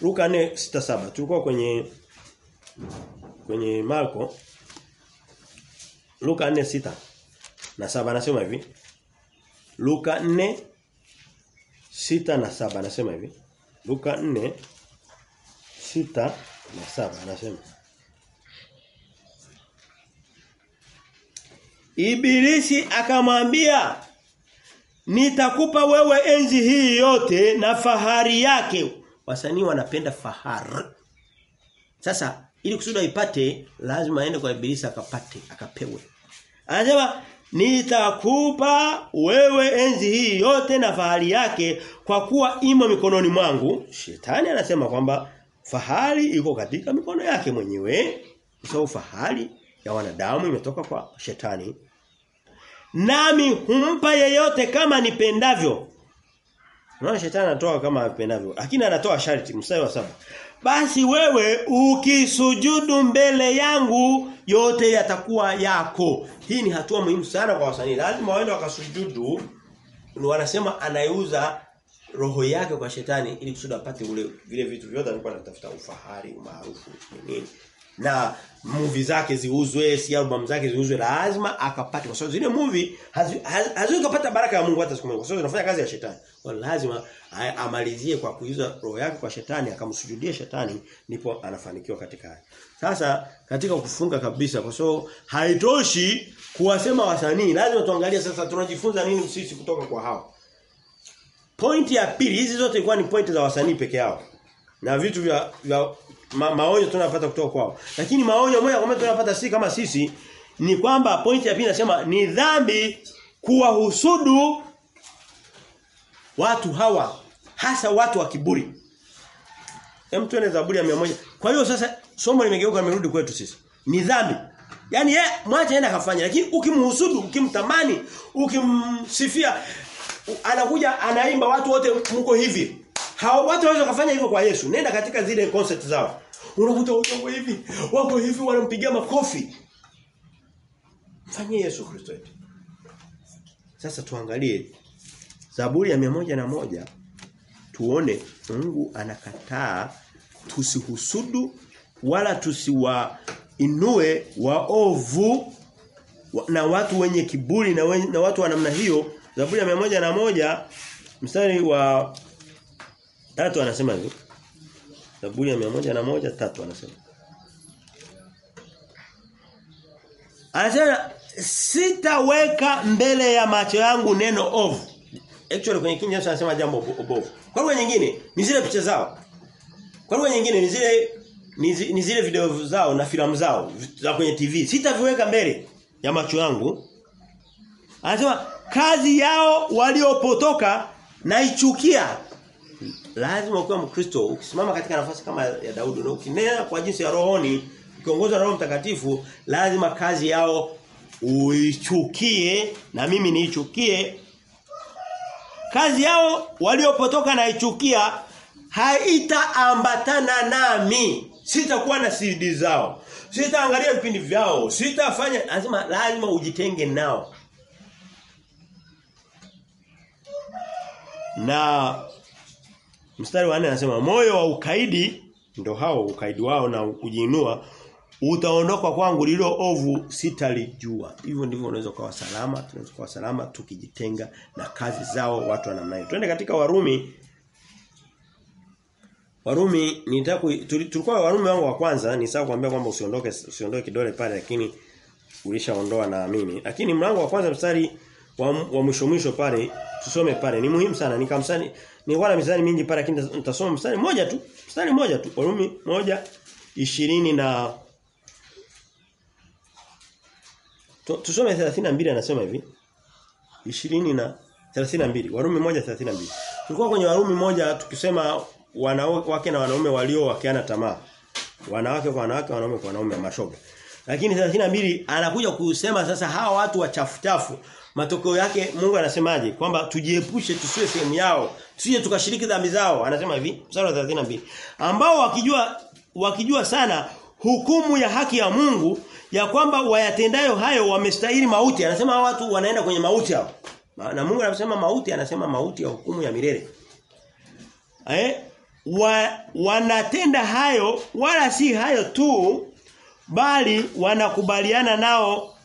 Luka 4:67. Tulikuwa kwenye kwenye Marko Luka 4:6 na 7 anasema hivi. Luka 4 6 na 7 anasema hivi. Luka 4 6 na 7 anasema Ibilisi akamwambia nitakupa wewe enzi hii yote na fahari yake. Wasanii wanapenda fahari. Sasa ili kusudi aipate lazima aende kwa ibilisi akapate, akapewe. Anasema nitakupa wewe enzi hii yote na fahari yake kwa kuwa imo mikononi mwangu. Shetani anasema kwamba fahari iko katika mikono yake mwenyewe. Kwa fahari ya wanadamu imetoka kwa shetani. Nami humpa yeyote kama nipendavyo. Unaona shetani anatoa kama apendavyo. Lakini anatoa sharti mstari wa saba. Basi wewe ukisujudu mbele yangu yote yatakuwa yako. Hii ni hatua muhimu sana kwa wasanii. Lazima waende wakasujudu. Wanasema anaiuza roho yake kwa shetani ili kusudi apate ule vile vitu vyote alikuwa anatafuta ufahari, umaarufu, nini. Na movie zake ziuzwe, si album zake ziuzwe lazima akapate kwa sababu zile movie haziwezi kupata baraka ya Mungu hata siku moja kwa sababu zinafanya kazi ya shetani. Kwa lazima amalizie kwa kuuza roho yake kwa shetani akamsujudie shetani ndipo anafanikiwa katika haya. Sasa katika kufunga kabisa kwa sababu haitoshi kuwasema wasanii lazima tuangalie sasa tunajifunza nini sisi kutoka kwa hao. Pointi ya pili hizi zote ilikuwa ni pointi za wasanii peke yao. Na vitu vya, vya ma, maonyo tunayopata kutoka kwao. Lakini maonyo moja kwa moja tunapata sisi kama sisi ni kwamba pointi ya pili nasema ni dhambi kuwahusudu watu hawa hasa watu wa kiburi. Hem tuende Zaburi ya 100. Kwa hiyo sasa somo limegeuka limerudi kwetu sisi. Ni dhambi. Yaani yeye mwache aende akafanya lakini ukimhusudu, ukimtamani, ukimsifia anakuja anaimba watu wote mko hivi. Hao watu waweza kufanya hivyo kwa Yesu. Nenda katika zile concept zao. Unakuta wako hivi, wako hivi wanampigia makofi. Mfanyie Yesu Kristo yetu. Sasa tuangalie Zaburi ya moja na moja tuone Mungu anakataa tusihusudu wala tusiwainue waovu na watu wenye kiburi na, wenye, na watu wa namna hiyo Zaburi ya moja na moja mstari wa tatu anasema hivi Zaburi ya moja na moja tatu anasema Anasema sitaweka mbele ya macho yangu neno ovu. Actually kwenye King anasema jambo ovu. Kwa lugha nyingine ni zile picha zao. Kwa lugha nyingine ni zile ni zile video zao na filamu zao za kwenye TV. Sitaviweka mbele ya macho yangu. Anasema kazi yao waliopotoka naichukia. Lazima ukiwa Mkristo ukisimama katika nafasi kama ya Daudi na ukinena kwa jinsi ya rohoni ukiongozwa na Roho Mtakatifu lazima kazi yao uichukie na mimi niichukie. Kazi yao waliopotoka na ichukia haitaambatana nami. Sitakuwa na CD zao. Sitaangalia vipindi vyao. Sitafanya. Lazima lazima ujitenge nao. Na mstari wa 4 anasema moyo wa ukaidi ndo hao ukaidi wao na kujiinua utaondoka kwangu lilo ovu sitalijua. Hivyo ndivyo unaweza kuwa salama, tunaweza kuwa salama tukijitenga na kazi zao watu wa namna hiyo. Twende katika Warumi Warumi nitaka tulikuwa Warumi wangu wa kwanza ni sawa kuambia kwamba usiondoke usiondoke kidole pale lakini ulishaondoa naamini. Lakini mlango wa kwanza mstari wa, wa mwisho mwisho pale tusome pale ni muhimu sana nikamsani nilikuwa na mistari mingi pale lakini nitasoma mstari mmoja tu mstari mmoja tu Warumi moja ishirini na Tusome 32 anasema hivi. 20 na 32. Warumi 1:32. Tulikuwa kwenye Warumi moja tukisema wanawake na wanaume walio wakiana tamaa. Wanawake kwa wanawake, wanaume kwa wanaume mashoga. Lakini 32 anakuja kusema sasa hawa watu wachafutafu matokeo yake Mungu anasemaje kwamba tujiepushe tusiwe sehemu yao tusije tukashiriki dhambi zao anasema hivi mstari wa 32 ambao wakijua wakijua sana hukumu ya haki ya Mungu ya kwamba wayatendayo hayo wamestahili mauti. Anasema watu wanaenda kwenye mauti hao. Na Mungu anasema mauti, anasema mauti ya hukumu ya milele. Eh? Wa, wanatenda hayo wala si hayo tu bali wanakubaliana nao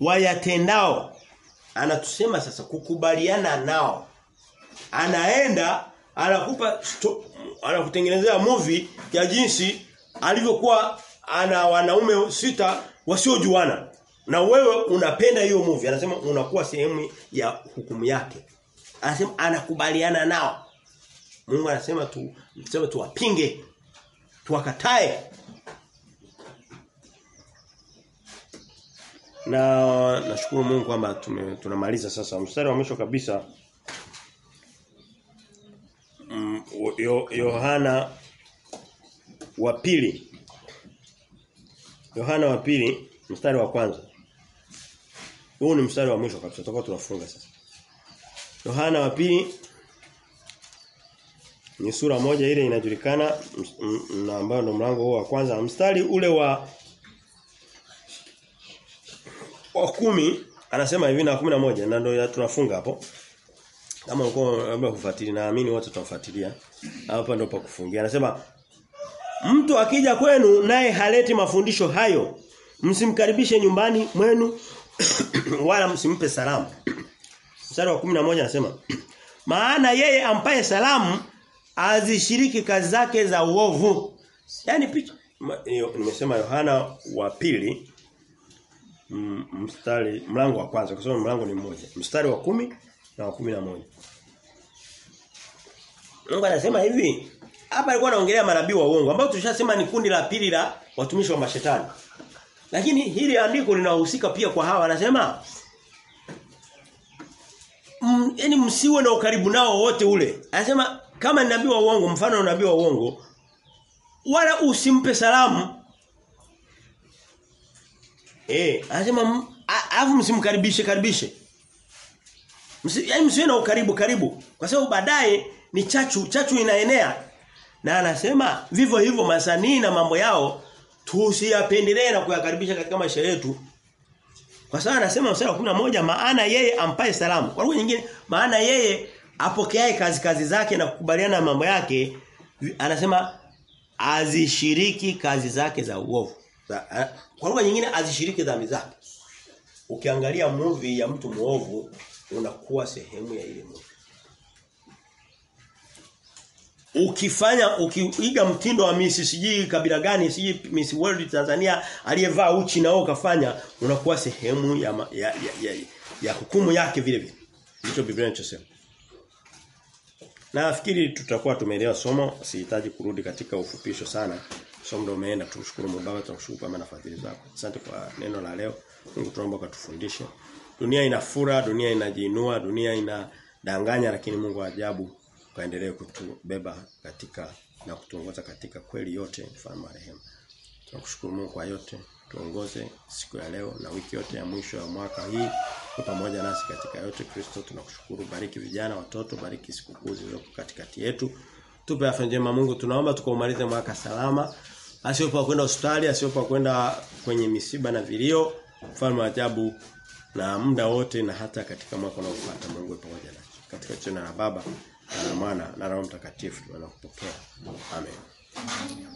wayatendao. Anatusema sasa kukubaliana nao. Anaenda anakupa anakutengenezea movie ya jinsi alivyokuwa ana wanaume sita wasiojuana. Na wewe unapenda hiyo movie anasema unakuwa sehemu ya hukumu yake. Anasema anakubaliana nao. Mungu anasema tu tuwapinge tuwakatae na nashukuru Mungu kwamba tunamaliza sasa mstari wa mwisho kabisa mm, Yohana wa pili Yohana wa pili mstari wa kwanza. Huu ni mstari wa mwisho kabisa tutakuwa tunafunga sasa. Yohana wa pili Ni sura moja ile inajulikana na ambayo ndo mlango huo wa kwanza. Mstari ule wa wa kumi anasema hivi na kumi na moja na ndio tunafunga hapo. Kama uko labda kufuatilia naamini wote tutafuatilia. Hapa ndio pa kufungia. Anasema mtu akija kwenu naye haleti mafundisho hayo msimkaribishe nyumbani mwenu wala msimpe salamu. Mstari wa 11 anasema maana yeye ampaye salamu azishiriki kazi zake za uovu. Yaani picha nimesema Yohana wa pili mstari mlango wa kwanza kwa sababu mlango ni mmoja. Mstari wa kumi na wa kumi na moja. Mungu anasema hivi hapa alikuwa anaongelea manabii wa uongo ambao tulishasema ni kundi la pili la watumishi wa mashetani. Lakini hili andiko linahusika pia kwa hawa anasema mm, yani msiwe na ukaribu nao wote ule. Anasema kama ni nabii wa uongo mfano nabii wa uongo wala usimpe salamu. Eh, anasema alafu msimkaribishe karibishe. Msi, yaani msiwe na ukaribu karibu kwa sababu baadaye ni chachu chachu inaenea na anasema vivyo hivyo masanii na mambo yao tusiyapendelee na kuyakaribisha katika maisha yetu. Kwa sababu anasema mstari wa moja maana yeye ampae salamu. Kwa lugha nyingine maana yeye apokeaye kazi kazi zake na kukubaliana na mambo yake anasema azishiriki kazi zake za uovu. Kwa lugha nyingine azishiriki dhambi zake. Ukiangalia movie ya mtu muovu unakuwa sehemu ya ile movie. Ukifanya ukiiga mtindo wa Miss sijui kabila gani sijui Miss World Tanzania aliyevaa uchi na wewe ukafanya unakuwa sehemu ya, ma, ya, ya, ya, ya hukumu yake vile vile. Ndicho Biblia inachosema. Na nafikiri tutakuwa tumeelewa somo, sihitaji kurudi katika ufupisho sana. Somo ndio umeenda Mungu Baba tunashukuru kwa nafadhili zako. Asante kwa neno la leo. Mungu tunaomba ukatufundishe. Dunia ina fura, dunia inajiinua, dunia inadanganya lakini Mungu ajabu kaendelee kutubeba katika na kutuongoza katika kweli yote mfano marehemu. Tunakushukuru Mungu kwa yote. Tuongoze siku ya leo na wiki yote ya mwisho ya mwaka hii kwa pamoja nasi katika yote Kristo tunakushukuru. Bariki vijana, watoto, bariki sikukuu zilizo katikati yetu. Tupe afya njema Mungu. Tunaomba tukaumalize mwaka salama. Asiyopa kwenda hospitali, asiyopa kwenda kwenye misiba na vilio. Mfalme wa ajabu na muda wote na hata katika mwaka unaofuata Mungu pamoja na Katika jina la Baba na Mwana na Roho Mtakatifu tunakupokea. Amen.